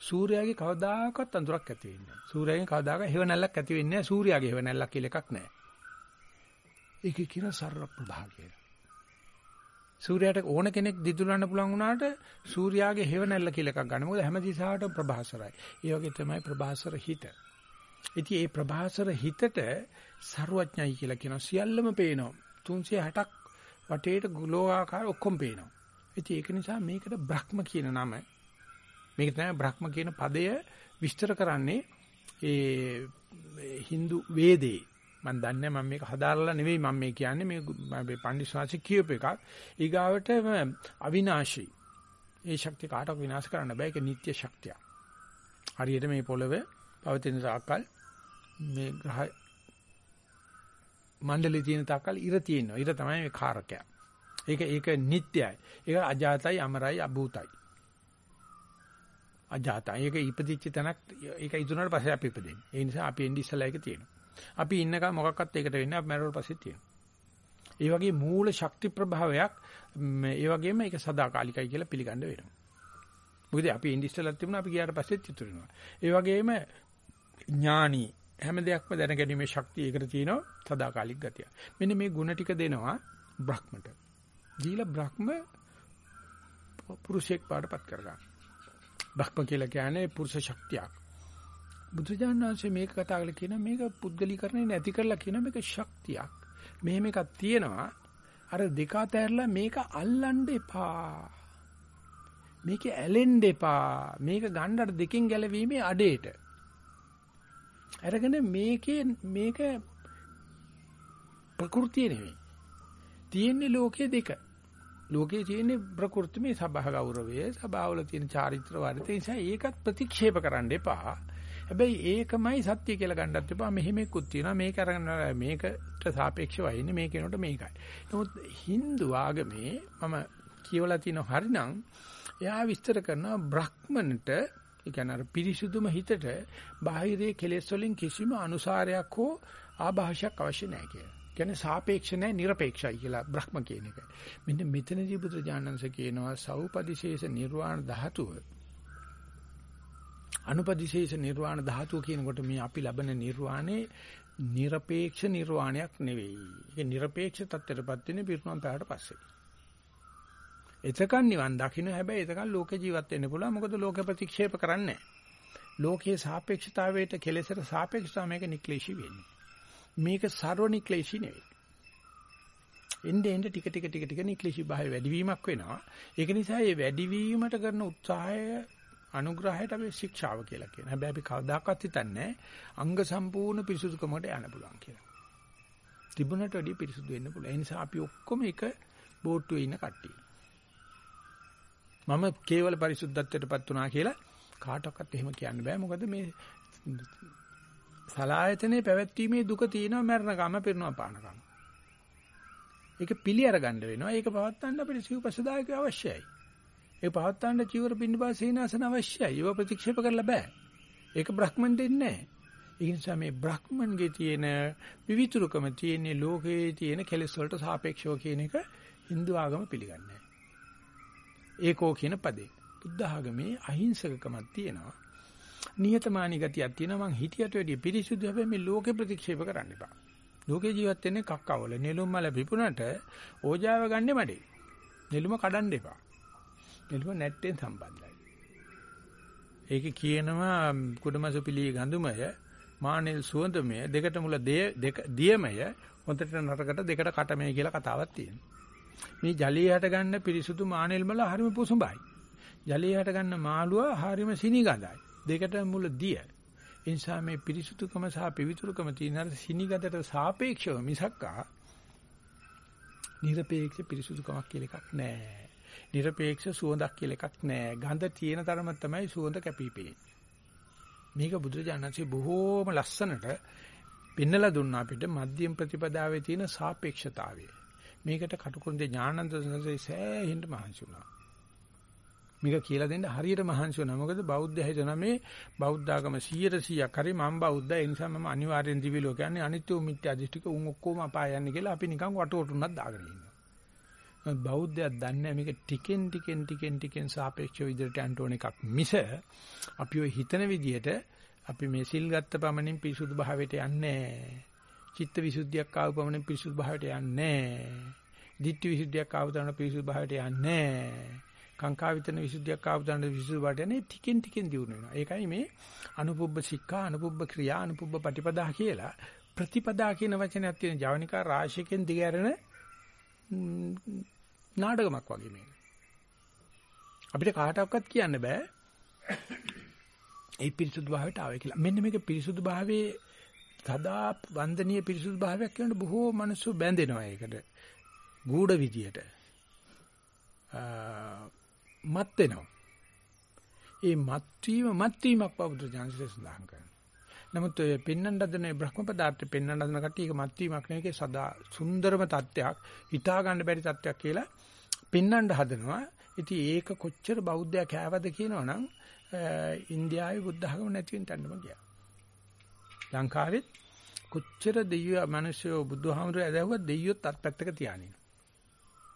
සූර්යාගේ කවදාකවත් අඳුරක් ඇති වෙන්නේ නැහැ. සූර්යාගෙන් කවදාකවත් හේව නැල්ලක් ඇති වෙන්නේ නැහැ. සූර්යාගේ හේව නැල්ලක් කියලා එකක් නැහැ. ඒකේ කියන සර්ව ප්‍රභාගය. සූර්යාට ඕන කෙනෙක් දිදුලන්න පුළුවන් වුණාට සූර්යාගේ හේව නැල්ල කියලා එකක් ගන්න. මොකද හැම දිශාවටම ප්‍රභාසරයි. ඒ වගේ තමයි ප්‍රභාසර හිත. ඉතින් මේ ප්‍රභාසර හිතට ਸਰවඥයි කියලා කියන සියල්ලම පේනවා. 360ක් වටේට ගලෝආකාර ඔක්කොම පේනවා. ඉතින් ඒක නිසා මේකට බ්‍රහ්ම කියන නම මේක තමයි බ්‍රහ්ම කියන පදය විස්තර කරන්නේ. ඒ Hindu වේදේ මම දන්නේ මම මේක හදාarලා නෙවෙයි මම මේ කියන්නේ. මේ මේ පඬිස්වාසි කියප එකක්. ඊගාවට අවිනාශී. ඒ ශක්තිය කාටවත් විනාශ කරන්න බෑ. ඒක නිත්‍ය ශක්තියක්. හරියට මේ පොළවේ පවතින තාක්කල් මේ ග්‍රහ මණ්ඩලේ තියෙන තාක්කල් ඉර තියෙනවා. ඉර තමයි මේ කාරකය. ඒක ඒක නිට්ටයයි ඒක අජාතයි අමරයි අභූතයි. අජාතයි. ඒක ඉපදිච්ච තැනක් ඒක ඉදුණාට පස්සේ අපි ඉපදෙන්නේ. ඒ නිසා අපි එන්නේ ඉස්සලා ඒක තියෙනවා. අපි ඉන්නකම් මොකක්වත් ඒකට වෙන්නේ අපි මැරුවට පස්සේ තියෙනවා. ඒ වගේ මූල ශක්ති ප්‍රභාවයක් ඒ වගේම ඒක සදාකාලිකයි කියලා පිළිගන්න වෙනවා. මොකද අපි එන්නේ ඉස්සලා තිබුණා අපි ගියාට පස්සෙත් ඉතුරු වෙනවා. ඒ වගේම ඥානි හැම දෙයක්ම දැනගැනීමේ ශක්තිය ඒකට තියෙනවා සදාකාලික ගතිය. මෙන්න මේ ಗುಣ ටික දෙනවා බ්‍රහ්මට. දීලා බ්‍රහ්ම පුරුෂයෙක් පාඩපත් කරගන්න. බ්‍රහ්ම කියලා කියන්නේ පුරුෂ ශක්තියක්. බුදුජානනාංශයේ මේක කතා කරලා කියන මේක පුද්ගලීකරණය නැති කරලා කියන මේක ශක්තියක්. මෙහෙම එකක් තියෙනවා. අර දෙක අතරලා මේක අල්ලන්න එපා. මේක ඇලෙන්න එපා. මේක ගන්නට දෙකෙන් ගැලවීමේ අඩේට. අරගෙන මේකේ මේක ප්‍රകൃතිය නෙවෙයි. තියෙන්නේ ලෝකයේ දෙක. ලෝකයේ තියෙන්නේ ප්‍රകൃතිමේ සබහ ගෞරවය, සබාවල තියෙන චාරිත්‍ර වර්ධය. ඒ නිසා ඒකත් ප්‍රතික්ෂේප කරන්න එපා. හැබැයි ඒකමයි සත්‍ය කියලා ගන්නත් එපා. මෙහෙමකුත් තියෙනවා. මේක අරගෙන මේකට සාපේක්ෂව ඉන්නේ මේ කෙනට මේකයි. නමුත් Hindu ආගමේ මම කියවලා තියෙන හරිනම් එයා විස්තර කරනවා බ්‍රහ්මණට ඒ කියන්නේ අර පිරිසුදුම හිතට බාහිරයේ කෙලෙස් වලින් කිසිම අනුසාරයක් හෝ ආభాෂයක් අවශ්‍ය නැහැ කියලා. කියන්නේ සාපේක්ෂ නැහැ নিরপেক্ষයි කියලා බ්‍රහ්ම කියන එක. මෙන්න මෙතනදී බුදුරජාණන්ස කියනවා සෞපදිශේෂ නිර්වාණ ධාතුව අනුපදිශේෂ නිර්වාණ ධාතුව කියනකොට මේ අපි ලබන නිර්වාණේ নিরপেক্ষ නිර්වාණයක් නෙවෙයි. ඒක নিরপেক্ষ තත්ත්වයටපත් වෙන්නේ පිරුණම් පහට පස්සේ. එතකන් නිවන් දකින්න හැබැයි එතකන් ලෝකේ ජීවත් වෙන්න පුළුවන්. මොකද ලෝකේ ප්‍රතික්ෂේප කරන්නේ නැහැ. ලෝකයේ සාපේක්ෂතාවයට කෙලෙසට සාපේක්ෂතාව මේක නික්ලේශී වෙන්නේ. මේක සර්ව නික්ලේශී නෙවෙයි. එnde end ටික ටික ටික ටික නික්ලේශී භාවය වැඩිවීමක් වෙනවා. ඒක නිසා මේ වැඩිවීමට කරන උත්සාහය අනුග්‍රහයට අපි ශික්ෂාව කියලා කියනවා. හැබැයි අපි කවදාකවත් හිතන්නේ අංග සම්පූර්ණ පිරිසුදුකමට යන්න පුළුවන් කියලා. තිබුණට වැඩිය පිරිසුදු වෙන්න පුළුවන්. ඒ නිසා අපි ඔක්කොම එක බෝට්ටුවේ ඉන්න කට්ටිය. මම කේවල පරිසුද්ධත්වයටපත් වුණා කියලා කාටවත් එහෙම කියන්න බෑ. මොකද මේ සලායතනේ පැවැත්වීමේ දුක තියෙනවා මරණකම පිරුණා පානකම. ඒක පිළි අරගන්න වෙනවා. ඒක පවත්තන්න අපිට සිව්පසදායක අවශ්‍යයි. ඒක පවත්තන්න චීවර පින්නපා සීනාසන අවශ්‍යයි. ඒව ප්‍රතික්ෂේප කරලා බෑ. ඒක බ්‍රහ්මන් දෙන්නේ නැහැ. ඒ නිසා මේ බ්‍රහ්මන්ගේ තියෙන විවිතුරුකම තියෙන ලෝකයේ තියෙන කෙලෙස් වලට සාපේක්ෂව කියන එක Hindu ආගම පිළිගන්නේ ඒකෝ කියන පදේ. බුද්ධ ආගමේ අහිංසකකමක් තියෙනවා. නියතමානී ගතියක් තියෙනවා. මං හිතියට වැඩිය පිරිසුදු හැබැයි මේ ලෝකේ ප්‍රතික්ෂේප කරන්න එපා. ලෝකේ ජීවත් වෙන්නේ කක්කවල. නෙළුම් මල පිපුණට ඕජාව ගන්නෙ මඩේ. නෙළුම කඩන්න එපා. නෙළුම නැට්ටෙන් සම්බන්ධයි. ඒකේ කියනවා කුඩමසු පිළි ගඳුමය මානෙල් සුවඳමය දෙකට මුල දෙක දියමය හොඳට නරකට දෙකට කටමය කියලා කතාවක් තියෙනවා. මේ ජලයේ හට ගන්න පිරිසුදු මානෙල් මල හරිම පුසුඹයි. ජලයේ හට ගන්න මාළුව හරිම සිනිගඳයි. දෙකට මුල දිය. ඒ නිසා මේ පිරිසුදුකම සහ පිවිතුරුකම තියෙන සිනිගඳට සාපේක්ෂව මිසක්කා নিরপেক্ষ පිරිසුදුකමක් කියලා එකක් නැහැ. নিরপেক্ষ සුවඳක් කියලා එකක් නැහැ. ගඳ තියෙන තරම තමයි සුවඳ කැපිපෙන්නේ. මේක බුදුරජාණන්සේ බොහෝම ලස්සනට පෙන්නලා දුන්නා අපිට මධ්‍යම ප්‍රතිපදාවේ තියෙන සාපේක්ෂතාවය. මේකට කටුකුරුන්දේ ඥානන්ද සංසය සෑහෙන්න මහන්සි වුණා. මේක කියලා දෙන්න හරියට මහන්සි වුණා. මොකද බෞද්ධ හිතන මේ බෞද්ධ ආගම 100%ක් හරි මම බෞද්ධ ඒ නිසා මම අනිවාර්යෙන් දිවි ලෝක යන්නේ අනිත්‍ය මිත්‍යා දෘෂ්ටික උන් ඔක්කොම අපාය යන්නේ කියලා අපි නිකන් වටවටුන්නක් දාගෙන ඉන්නවා. බෞද්ධයක් දන්නේ මේක ටිකෙන් ටිකෙන් ටිකෙන් ටිකෙන් සාපේක්ෂව විදිහට යන්න ඕන එකක් මිස අපි ඔය හිතන විදිහට අපි මේ සිල් ගත්ත පමණින් පිරිසුදු භාවයට යන්නේ චිත්ත විසුද්ධියක් ආව පමණින් පිරිසුදු භාවයට යන්නේ දිට්ඨි විසුද්ධියක් ආව තැන පිරිසුදු භාවයට යන්නේ කාංකා විතන විසුද්ධියක් ආව තැන විසුදු භාවයට යන්නේ ටිකෙන් ටිකෙන් දියුණු වෙනවා. ඒකයි මේ අනුපුබ්බ සික්ඛා අනුපුබ්බ ක්‍රියා අනුපුබ්බ පටිපදා කියලා ප්‍රතිපදා කියන වචනයක් තියෙන ජවනිකා රාශියකින් දිගහැරෙන නාටකමක් වගේ මේක. අපිට කාටවත් කියන්න බෑ ඒ පිරිසුදු භාවයට ආවේ කියලා. මෙන්න මේක පිරිසුදු භාවයේ සදා වන්දනීය පිරිසුදු භාවයක් කියන බොහෝ මිනිස්සු බැඳෙනවා ඒකට. ගූඪ විදියට. මත් වෙනවා. ඒ මත් වීම මත් වීමක් වුදු ජාන්සේ සඳහන් කරනවා. නමුත් ඔය පෙන්වන්න හදන බ්‍රහ්ම පදාර්ථ පෙන්වන්න හදන කට්ටිය ඒක මත් වීමක් නෙවෙයි සදා සුන්දරම තත්ත්වයක් හිතා ගන්න බැරි තත්ත්වයක් කියලා පෙන්වන්න හදනවා. ඉතින් ඒක කොච්චර බෞද්ධයා කෑවද කියනවනම් ඉන්දියාවේ බුද්ධ ධර්ම නැති වෙන තැනම ගියා. ලංකාවෙත් කොච්චර දෙයියෝ මිනිස්සු බුදුහාමුදුරේ ඇදහුවා දෙයියොත් අත්පැත්තක තියානින.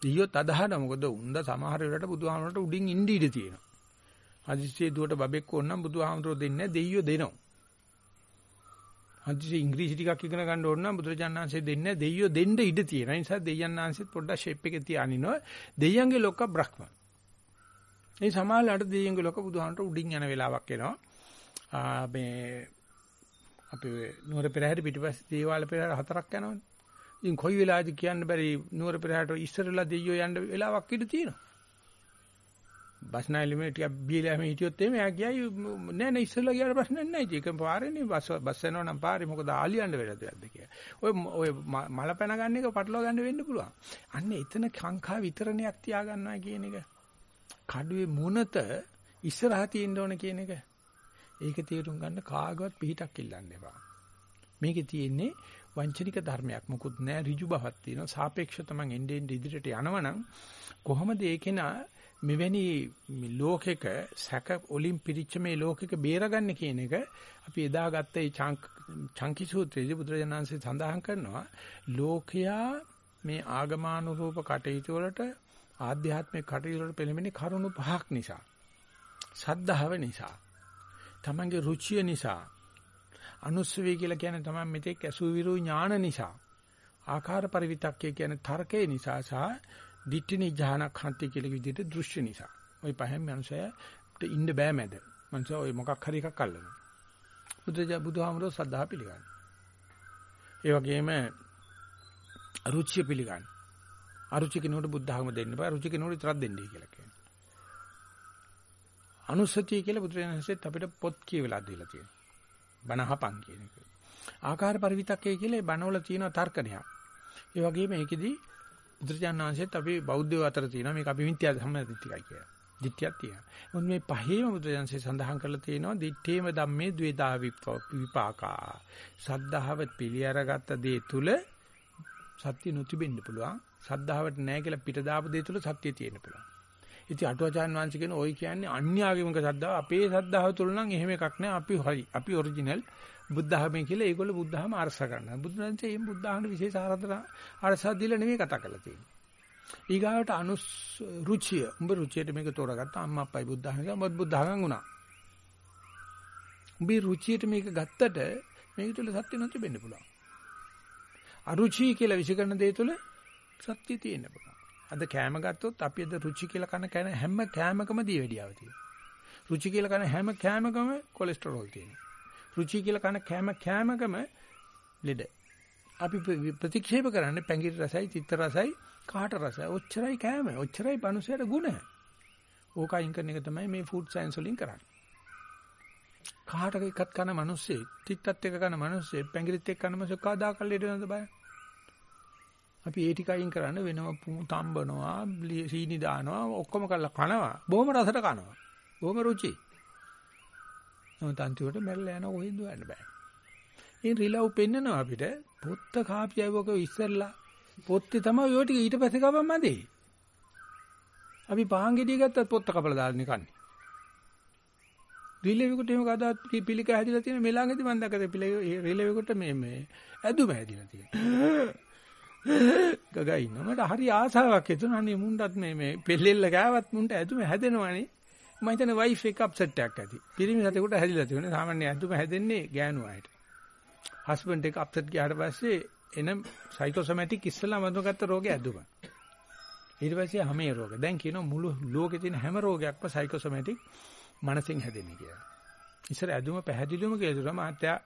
දෙයියොත් අදහන මොකද උන්ද සමහර වෙලාවට බුදුහාමුදුරට උඩින් ඉන්න ඉඩ තියෙනවා. හදිස්සියේ දුවට බබෙක් ඕන නම් බුදුහාමුදුරෝ දෙන්නේ දෙයියෝ දෙනවා. හදිස්සියේ ඉංග්‍රීසි ටිකක් ඉගෙන ගන්න ඕන නම් බුදුරජාණන්සේ දෙන්නේ දෙයියෝ දෙන්න ඉඩ තියෙනවා. ඒ නිසා දෙයයන්ාන්සෙත් පොඩ්ඩක් ෂේප් එකේ තියානිනවා. දෙයියන්ගේ ලොක්ක බ්‍රහ්ම. ඒ සමාලලට දෙයියන්ගේ ලොක්ක බුදුහාමුදුරට උඩින් යන වෙලාවක් එනවා. මේ අපි නුවර පෙරහැර පිටිපස්සේ දේවාල පෙරහැර හතරක් යනවනේ. ඉතින් කොයි වෙලාවද කියන්න බැරි නුවර පෙරහැරට ඉස්සරලා දෙයියෝ යන්න වෙලාවක් ඉඳ තියෙනවා. බස් නාලිමේ ටිකක් බීලා මේ හිටියොත් එimhe එයා කියයි නෑ නෑ ඉස්සෙල්ලා ගියාට ප්‍රශ්නයක් නෑ ඉතින් ඒක පාරේනේ බස් බස් යනවා නම් පාරේ මොකද ආලියන්න වෙලා දෙයක්ද කියලා. ඔය ඔය මල පැන ගන්න එක පටලවා ගන්න වෙන්න පුළුවන්. අන්න එතන කාංකා විතරණයක් තියා ගන්නවා කියන එක. කඩුවේ මුනත ඉස්සරහා තියෙන්න ඕන කියන එක. ඒක තේරුම් ගන්න කාගවත් පිහිටක් ඉල්ලන්න එපා. මේකේ තියෙන්නේ වංචනික ධර්මයක් මොකුත් නෑ ඍජු බවක් තියෙනවා. සාපේක්ෂ තමන් එන්නේ ඉදිරියට යනවනම් කොහොමද ඒකේන මෙවැනි ලෝකෙක සැක ඔලින් පිරිච්ච මේ ලෝකෙක බේරගන්නේ කියන එක අපි එදා ගත්ත ඒ චංකි සූත්‍රයේදී බුදුරජාණන්සේ සඳහන් කරනවා ලෝකයා මේ ආගමානුරූප කටයුතු වලට ආධ්‍යාත්මික කටයුතු වලට පෙළඹෙන්නේ කරුණු පහක් නිසා. සද්ධාව නිසා. තමන්ගේ රුචිය නිසා. අනුස්සවි කියලා කියන්නේ තමයි මෙතෙක් ඇසු විරු ඥාන නිසා. ආකාර පරිවිතක්කය කියන්නේ තර්කේ නිසා සහ දිට්ඨිනි ඥානඛන්ති කියලා විදිහට දෘශ්‍ය නිසා. ওই පහෙන් මනුස්සයට ඉන්න බෑ මැද. මනුස්සයා ওই මොකක් හරි එකක් අල්ලනවා. බුදුජා බුදුහාමරෝ සද්ධා පිළිගන්න. ඒ වගේම අරුචිය පිළිගන්න. අරුචි කෙනෙකුට බුද්ධ ධර්ම දෙන්න බෑ. අරුචි කෙනෙකුට විතරක් දෙන්නයි කියලා කියනවා. අනුසතිය කියලා බුදුරජාණන්සෙත් අපිට පොත් කියවලා දීලා තියෙනවා. බණ අහපන් කියන එක. ආකාර පරිවිතක්කේ කියලා ඒ බණවල තියෙන තර්කණයක්. ඒ වගේම ඒකෙදී බුදුරජාණන් වහන්සේත් අපි බෞද්ධයෝ අතර තියෙනවා මේක අපි මිත්‍යා සම්මතිකයි කියලා. දිට්ඨියක් තියෙනවා. මොකද මේ පහේම බුදුරජාණන්සේ සඳහන් කරලා තියෙනවා දිට්ඨේම ධම්මේ ද්වේදා විපාකා. සද්ධාව පිළිඅරගත්ත දේ තුල සත්‍ය නොතිබෙන්න පුළුවන්. සද්ධාවට නැහැ කියලා පිට දාපු දේ තුල සත්‍ය තියෙන්න පුළුවන්. ඉතින් අටුවචාන් වංශ කියන ওই කියන්නේ අන්‍යාගමික සද්ධාව අපේ සද්ධාව තුල නම් එහෙම එකක් නැහැ. අපි හරි. අපි ඔරිජිනල් බුද්ධහමෙන් කියලා ඒගොල්ලෝ බුද්ධහම අරස ගන්නවා. බුදුරජාණන්සේ මේ බුද්ධහමට විශේෂ ආරාධනා අරසා දීලා නෙමෙයි කතා කරලා තියෙන්නේ. ඊගාවට අනුස් රුචිය. උඹ රුචියට මේක තෝරගත්තා අම්මා අප්පයි බුද්ධහම කියලා මොකද බුද්ධහම වුණා. උඹේ රුචියට මේක ගත්තට මේක තුල සත්‍ය නොතිබෙන්න පුළුවන්. අරුචි කියලා විශ්කරන දේ තුල සත්‍ය තියෙන්න පුළුවන්. අද කෑම ගත්තොත් අපි අද රුචි කියලා කන කන හැම කෑමකම දීවැඩියාව තියෙනවා. රුචි කියලා කන හැම කෑමකම කොලෙස්ටරෝල් තියෙනවා. රුචි කියලා කන කෑම කෑමකම ලෙඩ. අපි ප්‍රතික්ෂේප කරන්නේ පැංගිරි රසයි, තිත්ත රසයි, කාට රසයි. ඔච්චරයි කෑම. ඔච්චරයි මනුස්සයට ගුණ. ඕක අයින් කරන එක තමයි මේ ෆුඩ් සයන්ස් වලින් කරන්නේ. කාටක එකක් කන මිනිස්සේ, තිත්තත් එක කන මිනිස්සේ, පැංගිරිත් එක්ක කන මිනිස්සේ කවදාකල් ලෙඩ වෙනවද බය? අපි ඒ ටික අයින් කරන්න වෙනම තම්බනවා, සීනි දානවා, ඔක්කොම කරලා කනවා. බොහොම රසට කනවා. බොහොම රුචි. නමුත් අන්තිමට මැරලා යන කොහෙන්ද යන්න බෑ. ඉතින් රිලව් පෙන්නනවා අපිට පොත්ත කාපියවක ඉස්සෙල්ලා පොත්තේ තමයි ඔය ටික ඊට පස්සේ කපන් මැදේ. අපි පහන් ගෙඩිය ගත්තත් පොත්ත කපලා දාන්නේ කන්නේ. රිලෙවෙකට එහෙම කදාත් පිළික හැදිලා තියෙන මෙලඟදී මම දැක්කද රිලෙවෙකට මේ මේ ඇදුම හැදිලා තියෙනවා. ගගා ඉන්නවා මට හරි ආසාවක් හිතුණා අනේ මුණ්ඩත් මේ මේ පෙල්ලෙල්ල ගාවත් මුණ්ඩ ඇදුම හැදෙනවනේ මම හිතන්නේ වයිෆ් එක අප්සෙට් එකක් ඇති. පිරිමි සතෙකුට හැදිලා තියෙනවා. සාමාන්‍ය ඇඳුම හැදෙන්නේ ගෑනු අයට. හස්බන්ඩ් එක අප්සෙට් ගියාට පස්සේ එන සයිකෝසොමැටික් ඉස්සලා මඳුගත්ත රෝගේ ඇඳුම. ඊට පස්සේ හැමේ රෝග. දැන් කියනවා මුළු ලෝකේ තියෙන හැම රෝගයක්ම සයිකෝසොමැටික් මනසෙන් හැදෙන්නේ කියලා. ඉස්සර ඇඳුම පැහැදිලිවම කියලා දුන්නා මාත්‍යා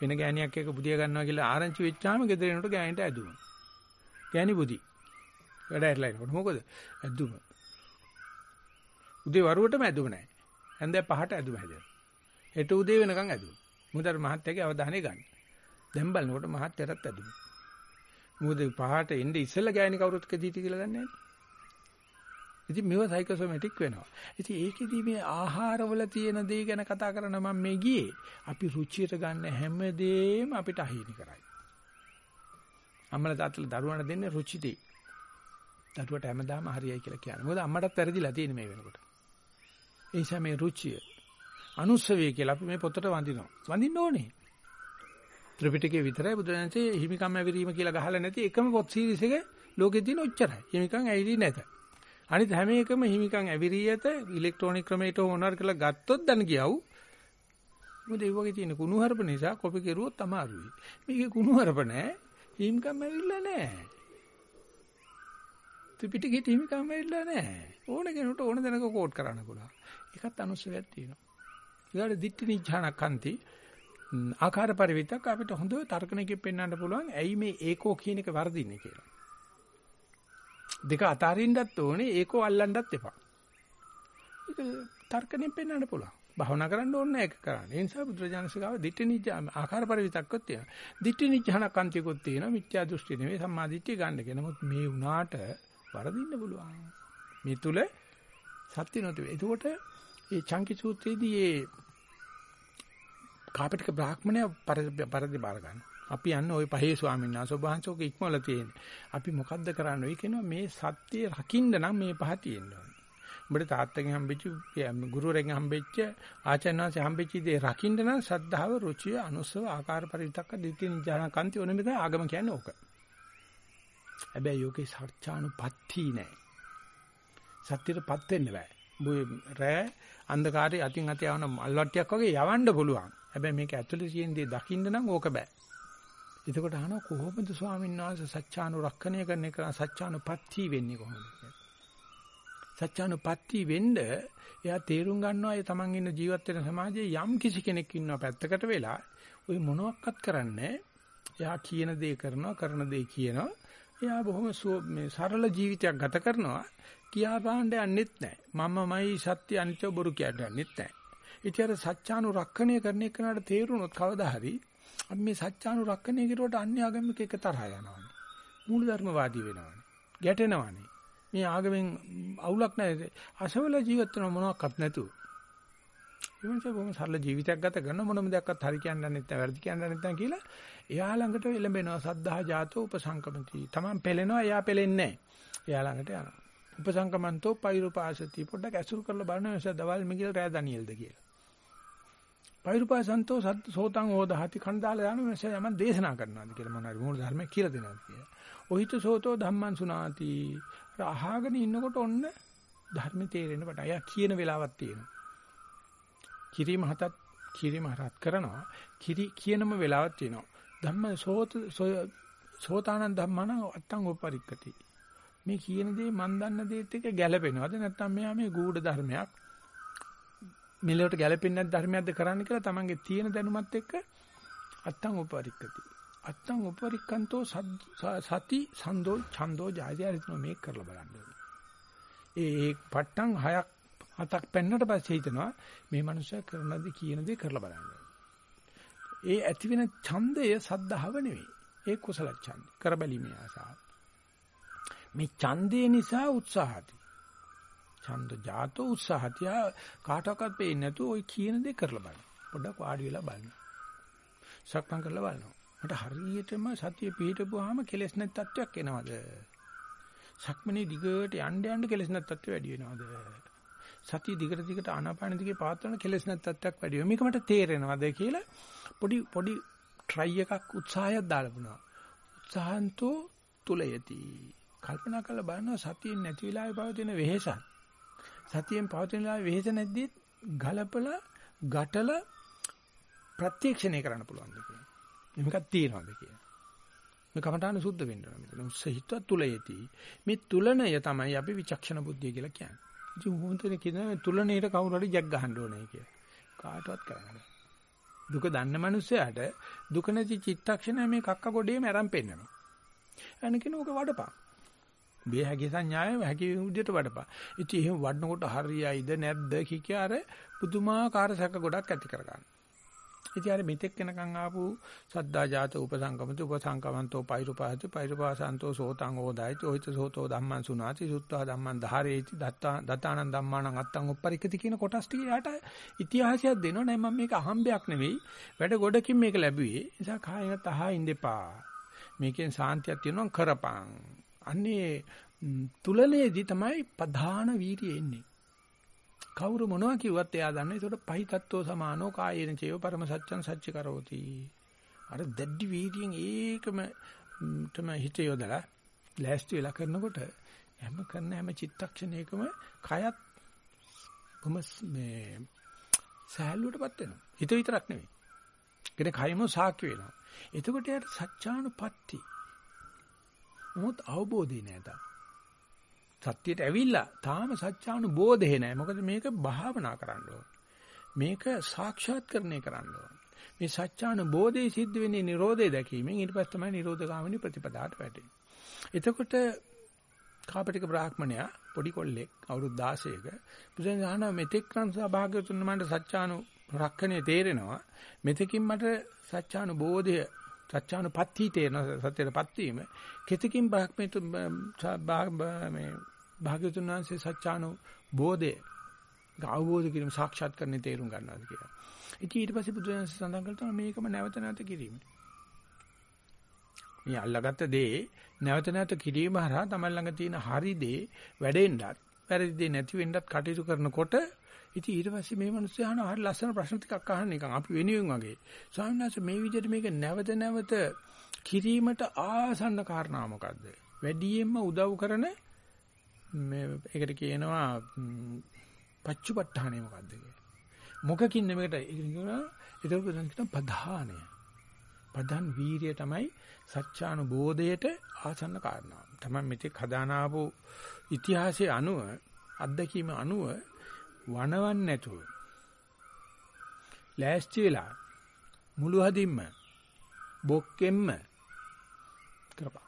වෙන ගෑණියක් එක්ක බුදිය ගන්නවා කියලා ආරංචි වෙච්චාම ගෙදර එනකොට ගෑණිට ඇඳුම. ගෑණි බුදි. වැඩ ඇරලා එනකොට මොකද? ඇඳුම. උදේ වරුවටම ඇදුම නැහැ. හන්දෑ පහට ඇදුම හැදෙනවා. හෙට උදේ වෙනකන් ඇදුම. මුදල් මහත්තයාගේ අවධානය ගන්න. දැන් බලනකොට මහත්තයාටත් ඇදුම. මොකද පහට එන්නේ ඉස්සෙල්ලා ගෑණි කවුරුත් කදීටි කියලා දන්නේ නැහැ. ඉතින් මේව සයිකෝසොමැටික් වෙනවා. ඉතින් ඒකෙදි මේ ආහාරවල තියෙන දේ ගැන කතා කරන මම මේ ගියේ අපි රුචියට ගන්න හැමදේම අපිට අහිමි කරයි. අම්මලා තාත්තලා දරුවන්ට දෙන්නේ රුචි දෙයි. දරුවට හැමදාම හරියයි කියලා කියන්නේ. මොකද අම්මටත් වැරදිලා තියෙන මේ වෙනකොට. ඒ නිසා මේ රුචිය අනුස්සවේ කියලා අපි මේ පොතට වඳිනවා. වඳින්න ඕනේ. ත්‍රිපිටකයේ විතරයි බුදුරජාණන්සේ හිමිකම් ඇවිරීම කියලා ගහලා නැති එකම පොත් සීරීස් එක ලෝකෙ තියෙන ඔච්චරයි. හිමිකම් ඇවිරී නැත. අනිත් හැම එකම හිමිකම් ඇවිරී ඇත ඉලෙක්ට්‍රොනික ක්‍රමයට ඕනර් කරලා ගත්තොත් දන් කියව්. මොකද ඒ වගේ තියෙන කුණුහරුප නිසා කොපි කෙරුවොත් අමාරුයි. මේකේ කුණුහරුප නැහැ. හිමිකම් ඇවිල්ලා නැහැ. ත්‍රිපිටකයේ හිමිකම් ඇවිල්ලා නැහැ. ඕන කෙනෙකුට ඕන දැනක කෝඩ් කරන්න පුළුවන්. ඒකත් අනුස්සයක් තියෙනවා. ඊළඟ දිට්ඨි නිඥානකන්ති ආකාර පරිවිතක් අපිට හොඳ තර්කණයකින් පෙන්වන්න පුළුවන් ඇයි මේ ඒකෝ කියන එක වර්ධින්නේ කියලා. දෙක අතාරින්නත් ඕනේ ඒකෝ අල්ලන්නත් එපා. ඒක තර්කණයෙන් පෙන්වන්න පුළුවන්. භවනා කරන්න ඕනේ නැහැ ඒක කරන්න. ඒ නිසා බුදුරජාණන්සේගාව දිට්ඨි නිජ්ජ ආකාර පරිවිතක්කොත් තියෙනවා. දිට්ඨි නිජ්ජහනක් අන්තිකුත් තියෙනවා. මිත්‍යා දෘෂ්ටි නෙවෙයි සම්මා දිට්ඨිය ගන්න කියලා. නමුත් මේ වුණාට වරදින්න පුළුවන්. මේ තුල සත්‍ය නොතිබේ. එතකොට මේ චංකි සූත්‍රයේදී මේ කාපටික බ්‍රාහ්මණය පරිදි බාර ගන්න. අපි යන්නේ ওই පහේ ස්වාමීන් වහන්සේ ඔබ වහන්සේක ඉක්මවල තියෙන්නේ. අපි මොකද්ද කරන්න වෙයි කියනවා මේ සත්‍ය රකින්න නම් මේ පහ තියෙන්න ඕනේ. උඹට තාත්තගෙන් හම්බෙච්ච ගුරුවරෙන් හම්බෙච්ච ආචාර්යවන්සේ හම්බෙච්ච දේ රකින්න නම් සද්ධාව රුචිය අනුසව ආකාර පරිවිතක්ක දිට්ඨි නිජාන කාන්ති ඕනෙ මෙතන ආගම කියන්නේ ඕක. හැබැයි යෝගේ සත්‍යානුපත්ති නෑ. සත්‍යයටපත් වෙන්න බෑ. රෑ අන්ධකාරයේ අතින් අත යවන මල්වට්ටියක් වගේ යවන්න පුළුවන්. හැබැයි මේක ඇතුලේ තියෙන දේ දකින්න නම් ඕක බෑ. එතකොට අහනවා කොහොමද ස්වාමීන් වහන්සේ සත්‍යානුරක්ෂණය කරන එක සත්‍යානුපත්ති වෙන්නේ කොහොමද? සත්‍යානුපත්ති වෙන්න එයා තේරුම් ගන්නවා ඒ තමන් ඉන්න ජීවත් වෙන සමාජයේ යම් කිසි කෙනෙක් ඉන්නවා පැත්තකට වෙලා ওই මොනවත් කරන්නේ එයා කියන දේ කරනවා කරන දේ කියනවා. එයා බොහොම මේ සරල ජීවිතයක් ගත කරනවා. කියා පාණ්ඩ යන්නෙත් නැහැ. මමමයි සත්‍ය අනිත්‍ය බොරු කියන්නේත් නැහැ. ඉතින් සත්‍යානුරක්ෂණය කරන එකනට තේරුණොත් කවදා හරි අපි මේ සත්‍යානුරක්ෂණය කරුවට අන්‍ය ආගමික එක තරහ යනවානේ. මූලධර්මවාදී වෙනවානේ. ගැටෙනවානේ. මේ ආගමෙන් අවුලක් නැහැ. අසවල ජීවත් වෙන මොනවත් නැතුව. එවන්ස බොහොම සරල ජීවිතයක් ගත කරන මොනම දෙයක්වත් හරි කියන්නේ නැත්නම් වැරදි කියන්නේ නැත්නම් කියලා එයා ළඟට එළඹෙනවා සද්ධා ජාතෝ උපසංකමති. Taman පෙලෙනවා එයා පෙලෙන්නේ නැහැ. එයා ළඟට යනවා. උපසංකමන්තෝ පෛරුපාසති පොඩ්ඩක් ඇසුරු කරලා බලනවා එස දවල් මිගිල් රෑ දනියෙල්ද කියලා. පෛරුපාසන්තෝ සෝතං හෝදහති කන් දාලා යනවා එස යමන් දේශනා කරනවාද කියලා මොනවාරි මූල ධර්ම කියලා දෙනවා කියලා. ඔහිත සෝතෝ ධම්මං සුනාති අහගෙන ඉන්නකොට ඔන්න ධර්ම තේරෙන්න පටන්. එයා කියන වෙලාවක් තියෙනවා. කිරිම හතත් කිරිම හරත් කරනවා. කිරි කියනම වෙලාවක් තියෙනවා. ධම්ම සෝත සෝතානන් ධම්මන අත්තං උපරික්කති. මේ කියන දේ මන් දන්න දේත් එක්ක ගැළපෙනවද නැත්නම් මෙයා මේ ගූඪ ධර්මයක් මෙලොවට ගැළපෙන්නේ නැත් ධර්මයක්ද කරන්න කියලා තමන්ගේ තියෙන දැනුමත් එක්ක අත්තං උපරික්කති. අත්තං උපරික්කන්තෝ සති සන්දෝ ඡන්தோ ජායති හරිතුන මේක කරලා බලන්න ඕනේ. ඒ ඒ පට්ටම් හයක් හතක් පෙන්නට පස්සේ හිතනවා මේ මනුස්සයා කරන දේ කියන දේ කරලා බලන්න. ඒ ඇති වෙන ඡන්දය සද්ධාව නෙවෙයි. ඒ කුසල ඡන්ද. කරබැලීමේ ආසාව. මේ ඡන්දේ නිසා උත්සාහති. ඡන්ද ජාතෝ උත්සාහතිය කාටවත් පේන්නේ නැතුව ওই කියන දේ කරලා බලන්න. පොඩ්ඩක් වාඩි වෙලා බලන්න. සක්මන් කරලා බලනවා. මට හරියටම සතිය පිහිටපුවාම කෙලස් නැත් තත්වයක් එනවද? සක්මනේ දිගට යන්න යන්න කෙලස් නැත් තත්ත්වය වැඩි වෙනවද? සතිය දිගට දිගට ආනාපාන දිගේ පාත්වන කෙලස් නැත් තත්ත්වයක් වැඩි වෙනවා. මේක මට තේරෙනවද කියලා පොඩි පොඩි try එකක් උත්සාහයක් දාලා බුණා. උත්සාහන්තෝ තුලයති. කල්පනා කරලා බලනවා සතියෙන් නැති වෙලාවේ පවතින වෙහෙසක්. සතියෙන් පවතින වෙලාවේ වෙහෙස නැද්දී ගලපලා ගැටලා ප්‍රත්‍යක්ෂණය කරන්න පුළුවන් දෙයක්. මේකක් තියනවාද කියලා. මේ කමඨාන සුද්ධ වෙන්න ඕන මෙතන. උස්සහිත තුලයේති. මේ තුලණය තමයි අපි විචක්ෂණ බුද්ධිය කියලා කියන්නේ. ඉතින් මොහොතේ කියන තුලණයට කවුරු හරි ජග් ගහන්න ඕනේ කියලා. කාටවත් කරන්න දුක දන්න මනුස්සයාට දුක නැති චිත්තක්ෂණය මේ කක්ක ගොඩේම අරන් පෙන්නනවා. අනකින ඕක වඩපන්. මේ හැකි සංඥාය හැකි විදිහට වඩපන්. ඉතින් එහෙම වඩනකොට හරියයිද නැද්ද කිය අර පුදුමාකාර සැක ගොඩක් ඇති කරගන්න. ඉතින් අර මෙතෙක් වෙනකන් ආපු සද්දා ජාත උපසංකමතු උපසංකමන්තෝ පෛරුපාති පෛරුපාසන්තෝ සෝතං ඕදායිති ඔහිත සෝතෝ ධම්මං සුනාති සුත්තා ධම්මං ධාරේති දත්තා දතානං ධම්මානං අත්තං උප්පරිකති කියන කොටස් ටික යාට ඉතිහාසයක් දෙනවා නෑ මම මේක අහම්බයක් නෙවෙයි වැඩ ගොඩකින් මේක ලැබුවේ නිසා කායන තහ ඉඳපා මේකෙන් සාන්තියක් තියෙනවා කරපං අන්නේ තුලනේදී තමයි ප්‍රධාන වීර්යය එන්නේ කවුරු මොනවා කිව්වත් එයා දන්නවා. ඒකට පහිතත්වෝ සමානෝ කායේන චේව පරම සත්‍යං සච්ච කරෝති. අර දැඩි වීර්යයෙන් ඒකම තම හිත යොදලා ලෑස්ති වෙලා කරනකොට හැම කරන හැම චිත්තක්ෂණයකම කයත් කොම මේ සහැල්ලුවටපත් වෙනවා. හිත විතරක් නෙවෙයි. කියන්නේ කයම සාක්ෂි වෙනවා. එතකොට යාට සත්‍යානුපatti. මොහොත් අවබෝධය නෑ තා. සත්‍යයට ඇවිල්ලා තාම සත්‍යානුබෝධේ නැහැ. මොකද මේක භාවනා කරන්න ඕන. මේක සාක්ෂාත්කරණය කරන්න ඕන. මේ සත්‍යානුබෝධේ සිද්ධ වෙන්නේ Nirodhe දැකීමෙන් ඊට පස්සේ තමයි Nirodha ගාමිනී ප්‍රතිපදාට වැටෙන්නේ. එතකොට කාපටික බ්‍රාහ්මණයා පොඩි කොල්ලෙක් අවුරුදු 16ක බුදුන් අහනවා මෙතෙක් නම් සභාගතුන් මට සත්‍යානු රක්කනේ තේරෙනවා මෙතකින් මට සත්‍යානු බෝධය සත්‍යානු පත්‍ති තේරෙන සත්‍යයටපත් වීම කෙතකින් බ්‍රහ්මේතු මේ භාග්‍යතුන් වහන්සේ සත්‍යානු බෝධය අවබෝධ කිරීම සාක්ෂාත් කරන්නේ තේරුම් ගන්නවාද කියලා. ඉතින් ඊට පස්සේ බුදුන් සඳහන් කළා මේකම නැවත නැවත කිරීම. මේ අල්ලගත්ත දේ නැවත නැවත කිරීම හරහා තමයි ළඟ තියෙන හරි දේ වැඩෙන්නත් වැරදි දේ නැති වෙන්නත් කටයුතු කරනකොට ඉතින් ඊට පස්සේ මේ මිනිස්සු අහන හරි ලස්සන ප්‍රශ්න ටිකක් අහන්න නිකන් අපි වෙනුවෙන් වගේ. ස්වාමීන් වහන්සේ මේ විදිහට මේක නැවත නැවත කිරීමට ආසන්න කාරණා මොකද්ද? වැඩියෙන්ම උදව් කරන මේ ඒකට කියනවා පච්චුපට්ඨානෙ මොකද්ද කියලා. මොකකින් මේකට කියනවා ඒක කියන ප්‍රධානය. ප්‍රධාන වීරිය තමයි සත්‍යානුබෝධයට ආසන්න කාරණා. තමයි මෙතෙක් හදානාවු ඉතිහාසයේ අනුව අත්දැකීම අනුව වනවන් නැතුව ලෑස්ති වෙලා මුළු හදින්ම බොක්කෙම්ම කරපන්.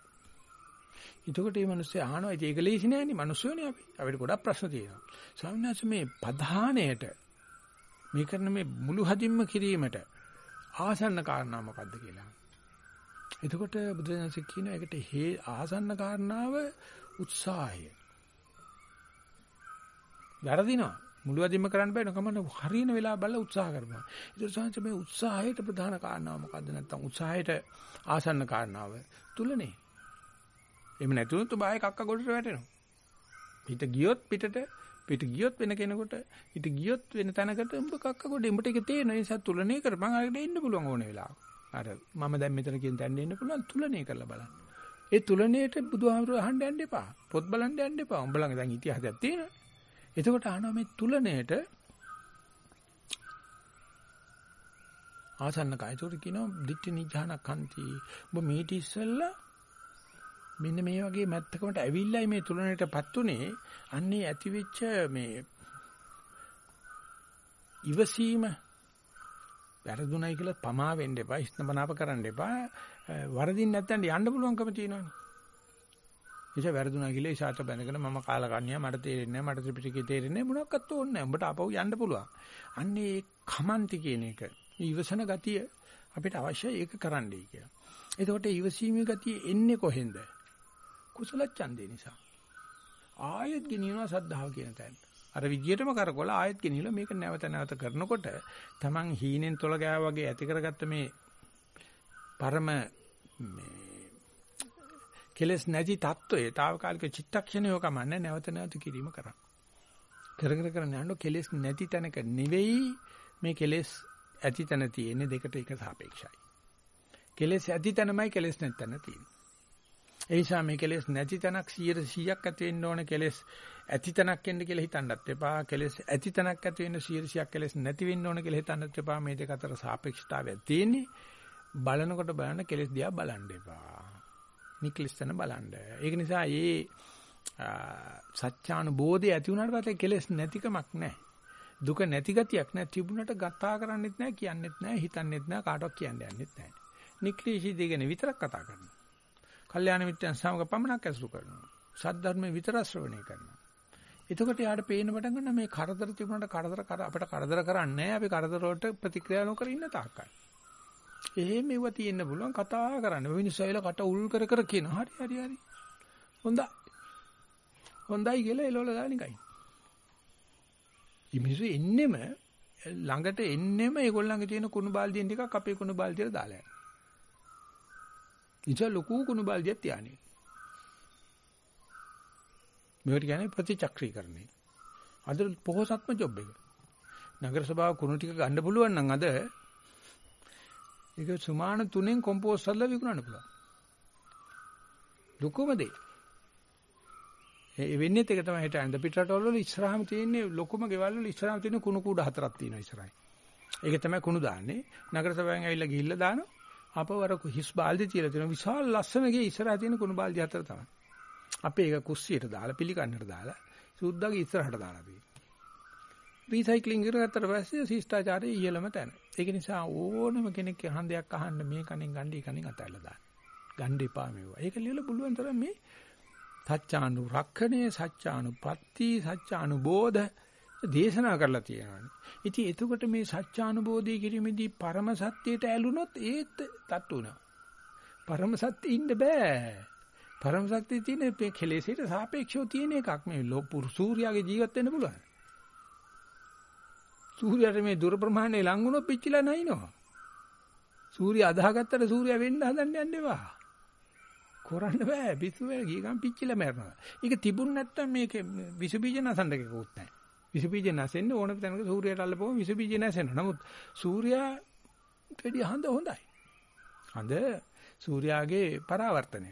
එතකොට මේ මිනිස්සු අහනවා ඒක ලේසි නෑනේ මිනිස්සුනේ අපි. අපිට ගොඩක් ප්‍රශ්න තියෙනවා. ස්වාමීන් වහන්සේ මේ ප්‍රධානයට මේ කරන මේ මුළු හදින්ම කිරීමට ආසන්න කාරණා මොකද්ද කියලා. එතකොට බුදුදහම කියන එකට හේ ආසන්න කාරණාව උත්සාහය. වැරදිනවා. මුළු අදින්ම කරන්න බෑ නකම හරියන වෙලාව බලලා උත්සාහ කරපන්. ඒක සංස මේ උත්සාහයට ප්‍රධාන කාරණාව මොකද්ද නැත්තම් උත්සාහයට ආසන්න කාරණාව තුලනේ. එහෙම නැතුනොත් බාය කක්ක ගොඩට වැටෙනවා. පිට ගියොත් පිටට පිට ගියොත් වෙන කෙනෙකුට පිට ගියොත් වෙන තැනකට උඹ කක්ක ගොඩ උඹට ඒක තේරෙන නිසා තුලනේ කරපන් අරගෙන ඉන්න පුළුවන් ඕනේ වෙලාව. අර මම දැන් මෙතන කියන තැන ඉන්න පුළුවන් තුලනේ කරලා බලන්න. ඒ තුලනේට බුදුහාමුදුරුවෝ අහන්න යන්න එපා. පොත් බලන්න යන්න එපා. උඹ ළඟ දැන් ඉතිහාසයක් තියෙනවා. එතකොට අහනවා මේ තුලනේට ආසන්න කයතෝට කියනවා දිට්ඨි නිජානකන්ති. ඔබ මීට ඉස්සෙල්ලා මෙන්න මේ වගේ මැත්තකමට ඇවිල්ලායි මේ තුලනයටපත් උනේ. අන්නේ ඇතිවෙච්ච මේ ඉවසීම වැරදුණයි කියලා පමා වෙන්න එපා ඉස්තමනාප කරන්න එපා. වරදින් නැත්තම් යන්න පුළුවන්කම තියෙනවනේ. ඉත වැරදුණා කියලා ඉසాత බැනගෙන මම කාලකන්ණියා මට තේරෙන්නේ නැහැ මට ත්‍රිපිටකේ තේරෙන්නේ මොනක්වත් ඕනේ නැහැ. උඹට අපව යන්න පුළුවන්. අන්නේ කමන්ති කියන එක. ඉවසන ගතිය අපිට අවශ්‍යයි ඒක කරන්නයි කියලා. එතකොට ඉවසීමේ ගතිය එන්නේ කොහෙන්ද? කුසල ඡන්දේ නිසා. ආයෙත් ගෙනියනවා සද්ධාව කියන තැනට. අර විදියටම කරකොල ආයෙත් ගෙනියලා මේක නැවත නැවත කරනකොට Taman හීනෙන් තොල ගෑවා වගේ ඇති කරගත්ත මේ පරම මේ කෙලස් නැති தত্ত্বය తాවකාලික චිත්තක්ෂණයෝ කමන්නේ නැවත නැවත කිරීම කරන්න. කර කර කරන යන කෙලස් නැති තැනක නෙවෙයි මේ කෙලස් ඇති තැන තියෙන්නේ දෙකට එක සාපේක්ෂයි. කෙලස් ඇති තැනමයි කෙලස් නැති තැන තියෙන්නේ. ඒ නිසා මේ කෙලස් නැති තැනක් 100%ක් ඇති වෙන්න ඕන කෙලස් ඇති තැනක් වෙන්න කියලා හිතන්නත් එපා. කෙලස් ඇති තැනක් ඇති වෙන්න 100%ක් කෙලස් නැති වෙන්න ඕන කියලා හිතන්නත් එපා. මේ දෙක අතර සාපේක්ෂතාවයක් තියෙන්නේ. බලනකොට බලන කෙලස් දිහා බලන්න එපා. නිකලිස්තන බලන්න. ඒක නිසා මේ සත්‍යානුබෝධය ඇති වුණාට පස්සේ කෙලෙස් නැතිකමක් නැහැ. දුක නැති ගතියක් නැහැ. තිබුණට ගතා කරන්නෙත් නැහැ, කියන්නෙත් නැහැ, හිතන්නෙත් නැහැ, කාටවත් කියන්න යන්නෙත් නැහැ. නික්ලිෂී දෙගෙන විතරක් කතා කරනවා. කල්යාණ මිත්‍රයන් සමග පමණක් ඇසුරු කරනවා. සද්ධර්ම විතර ශ්‍රවණය කරනවා. එතකොට යාට පේන්න පටන් ගන්න මේ කරදර තිබුණාට කරදර කර අපිට කරදර කරන්නේ අපි කරදර වලට ප්‍රතික්‍රියා නොකර ඉන්න තාක්කයි. එහෙම මෙව තියෙන්න පුළුවන් කතා කරන්න. මිනිස්සු ඇවිල්ලා කට උල් කර කර කියන හරි හරි හරි. හොඳයි. හොඳයි කියලා එළවල දානිකයි. ඉමිසු එන්නෙම ළඟට එන්නෙම ඒගොල්ලන්ගේ තියෙන කුණු බාල්දියෙන් ටිකක් අපේ කුණු බාල්දියට දාලා යනවා. ඉතින් ලොකු කුණු බල්දියක් තියානේ. මේකට කියන්නේ ප්‍රතිචක්‍රීකරණය. අද පොහොසත්ම ජොබ් එක. නගර සභාව කුණු ටික ගන්න පුළුවන් නම් අද ඒක සුමාන තුනෙන් කොම්පෝස්ට් හදලා විකුණන්න පුළුවන්. ලොකුම දේ. ඒ වෙන්නේ ඒක තමයි හිට ඇඳ පිටරටවල වල ඉස්සරහම තියෙන්නේ ලොකුම ගෙවල් වල ඉස්සරහම තියෙන කුණු කූඩ හතරක් තියෙනවා ඉස්සරහින්. ඒක තමයි කුණු දාන්නේ. නගර සභාවෙන් ඇවිල්ලා ගිහිල්ලා දානවා. අපවර හිස් බාල්දිය තියලා තියෙනවා. විශාල ලස්සනගේ ඉස්සරහා තියෙන කුණු බාල්දිය හතර තමයි. අපි ඒක කුස්සියට දාලා පිළිකන්නට දාලා සුද්දාගේ ඉස්සරහට දාලා තියෙනවා. රීසයික්ලින් කරගත්තට පස්සේ ශිෂ්ටාචාරයේ ඉහළම තැන. ඒක නිසා ඕනම කෙනෙක් හන්දයක් අහන්න මේ කණෙන් ගන්නේ කණෙන් අතහැරලා දාන්න. ගන්න එපා මේවා. ඒක ලියලා පුළුවන් තරම් මේ සත්‍යානුරක්ෂණය, සත්‍යානුපatti, සත්‍යානුබෝධ දේශනා කරලා තියෙනවා. ඉතින් එතකොට මේ සත්‍යානුබෝධය කිරීමේදී පරම සත්‍යයට ඇලුනොත් ඒත් තට්ටු වෙනවා. පරම සත්‍ය ඉන්න බෑ. පරම සත්‍ය තියෙන කෙලෙසට සාපේක්ෂව තියෙන එකක් මේ සූර්යාගේ ජීවත් වෙන්න පුළුවන්. සූර්යයට මේ දුර ප්‍රමාණය ලඟ වුණොත් පිච්චිලා නැිනවා. සූර්ය අදාහගත්තට සූර්යා වෙන්න හදන්න යන්න එපා. කරන්න බෑ. පිස්සු වෙලා ගිය ගමන් පිච්චිලා මැරෙනවා. ඒක තිබුණ නැත්තම් මේක විස බීජ නසන්න කෙකුත් නැහැ. විස බීජ නැසෙන්න ඕන තැනක සූර්යයට අල්ලපුවම විස බීජ නැසෙනවා. නමුත් සූර්යා දෙඩි හඳ හොඳයි. හඳ සූර්යාගේ පරාවර්තනය.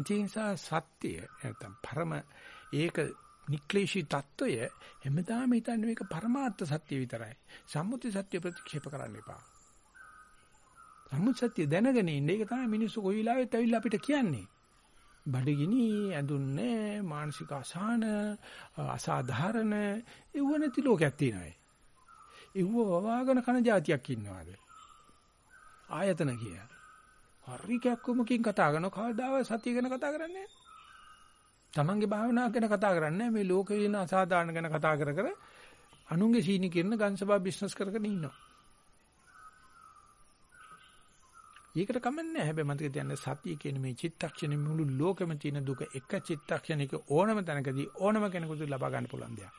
ඒ නිසා සත්‍ය නැත්තම් පරම ඒක නික්ලේශී తত্ত্বය හැමදාම හිතන්නේ මේක පරමාර්ථ සත්‍ය විතරයි. සම්මුති සත්‍ය ප්‍රතික්ෂේප කරන්න එපා. සම්මුති සත්‍ය දැනගෙන ඉන්න එක තමයි මිනිස්සු කොයි වෙලාවෙත් ඇවිල්ලා අපිට කියන්නේ. බඩගිනි ඇඳුන්නේ මානසික අසහන අසාධාරණ ඒව නැති ලෝකයක් තියෙනවා. ඒව වවාගෙන කන જાතියක් ඉන්නවාද? ආයතන කිය. හරි කැක්කමකින් කතා කරන කවදාවත් සත්‍ය ගැන කතා කරන්නේ නැහැ. තමන්ගේ භාවනාව ගැන කතා කරන්නේ මේ ලෝකේ ඉන්න අසාධාරණ ගැන කතා කර කර අනුන්ගේ සීනි කිරන ගන්සබා බිස්නස් කරගෙන ඉන්නවා. ඒකට කමන්නේ හැබැයි මතක තියන්න සතිය කියන මේ චිත්තක්ෂණය මුළු ලෝකෙම තියෙන දුක එක චිත්තක්ෂණයක ඕනම තැනකදී ඕනම කෙනෙකුට ලබා ගන්න පුළුවන් දෙයක්.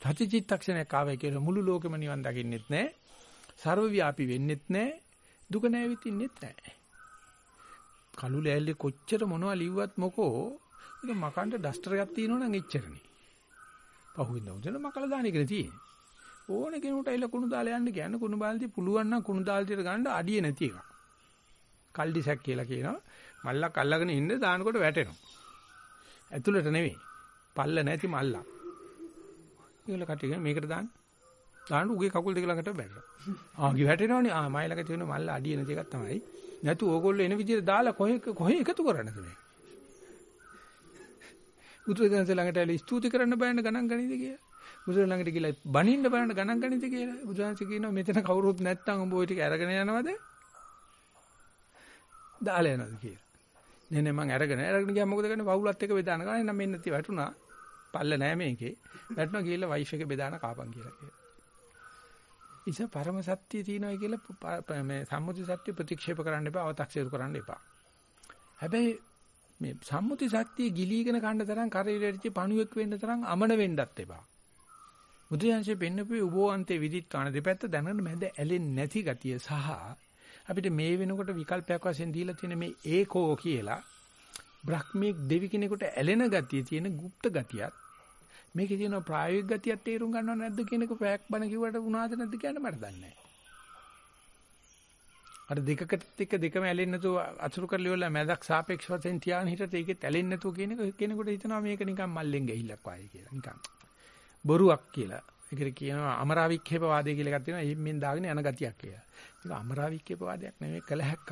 සති චිත්තක්ෂණයක් ආවේ කියලා මුළු ලෝකෙම නිවන් දකින්නෙත් නැහැ. ਸਰව ව්‍යාපි වෙන්නෙත් නැහැ. දුක නැවිතින්නෙත් නැහැ. කළු ලෑල්ලේ කොච්චර මොනවා ලිව්වත් මොකෝ ඒක මකන්න ඩස්ටර් එකක් තියෙනවනම් එච්චරනේ. පහුවෙන්ද උදේට මකලා දාන එකනේ තියෙන්නේ. ඕන කෙනෙකුට එල කුණු දාලා යන්න කියන්නේ කුණු බාල්දිය පුළුවන් නම් කුණු දාල්දියට ගන්න අඩිය නැති එක. කල්ඩිසක් කියලා කියනවා. මල්ලක් අල්ලගෙන ඉන්න දානකොට වැටෙනවා. ඇතුළට නෙවෙයි. පල්ල නැති මල්ලක්. ඒගොල්ල කටිය මේකට දාන්න. දාන්න උගේ කකුල් දෙක ළඟට බැලුවා. ආගි වැටෙනවනේ. ආ මයි ළඟ තියෙන මල්ල අඩිය නැති එකක් තමයි. නැතු ඕගොල්ලෝ එන විදිහට දාලා කොහෙ කොහෙ එකතු කරන්නද මේ? බුදුරජාණන් ළඟට ඇවිල්ලා ස්තුති කරන්න බෑන ගණන් ගනිද කියලා. බුදුරජාණන් ළඟට ගිහලා බණින්න බෑන ගණන් ගනිද කියලා. බුදුහාමස කියනවා මෙතන කවුරුත් නැත්තම් උඹ ওই ටික අරගෙන යනවද? දාලා යනවද කියලා. නේ නේ මං අරගෙන අරගෙන ගියා මොකද කරන්නේ? වවුලත් එක බෙදාන ගන්න නම් මෙන්න තිය වැටුණා. පල්ල නෑ මේකේ. වැටුණා ගිහලා වයිෆ් එක බෙදාන කාපන් කියලා කියනවා. ඉතින් පරම සත්‍ය තියෙනවා කියලා මේ සම්මුති සත්‍ය ප්‍රතික්ෂේප කරන්න එපා අව탁සේරු කරන්න එපා. හැබැයි මේ සම්මුති ශක්තිය ගිලීගෙන කන්න තරම් කරේලෙච්ච පණුවෙක් වෙන්න තරම් අමන වෙන්නත් එපා. බුදුහන්සේ පෙන්නපුවේ උභෝන්තේ විදිත් කාණ දෙපැත්ත දැනගෙන මැද ඇලෙන්නේ නැති ගතිය සහ අපිට මේ වෙනකොට විකල්පයක් වශයෙන් දීලා තියෙන මේ ඒකෝ කියලා බ්‍රහ්මීක් දෙවි කෙනෙකුට ඇලෙන ගතිය තියෙන গুপ্ত ගතියක් මේකේ තියෙන ප්‍රායෝගික ගතියක් තේරුම් ගන්නව නැද්ද කියන එක පැයක් බණ කිව්වට උනාද නැද්ද කියන්න මට දන්නේ නැහැ. අර දෙකකට එක දෙකම ඇලෙන්නේ නැතුව අසුරු කරලා ඉවරලා මැදක් සාපේක්ෂ වශයෙන් තියාගෙන හිටට ඒකෙත් ඇලෙන්නේ නැතුව කියන එක කෙනෙකුට හිතනවා මේක නිකන් මල්ලෙන් ගිහිල්ලක් වගේ කියලා. නිකන් බොරුවක් කියලා. ඒකට කියනවා අමරාවික්ෂේප වාදය කියලා එකක් තියෙනවා. එහිමින් දාගෙන යන ගතියක් කියලා. ඒක අමරාවික්ෂේප වාදයක් නෙමෙයි කලහක්ක්.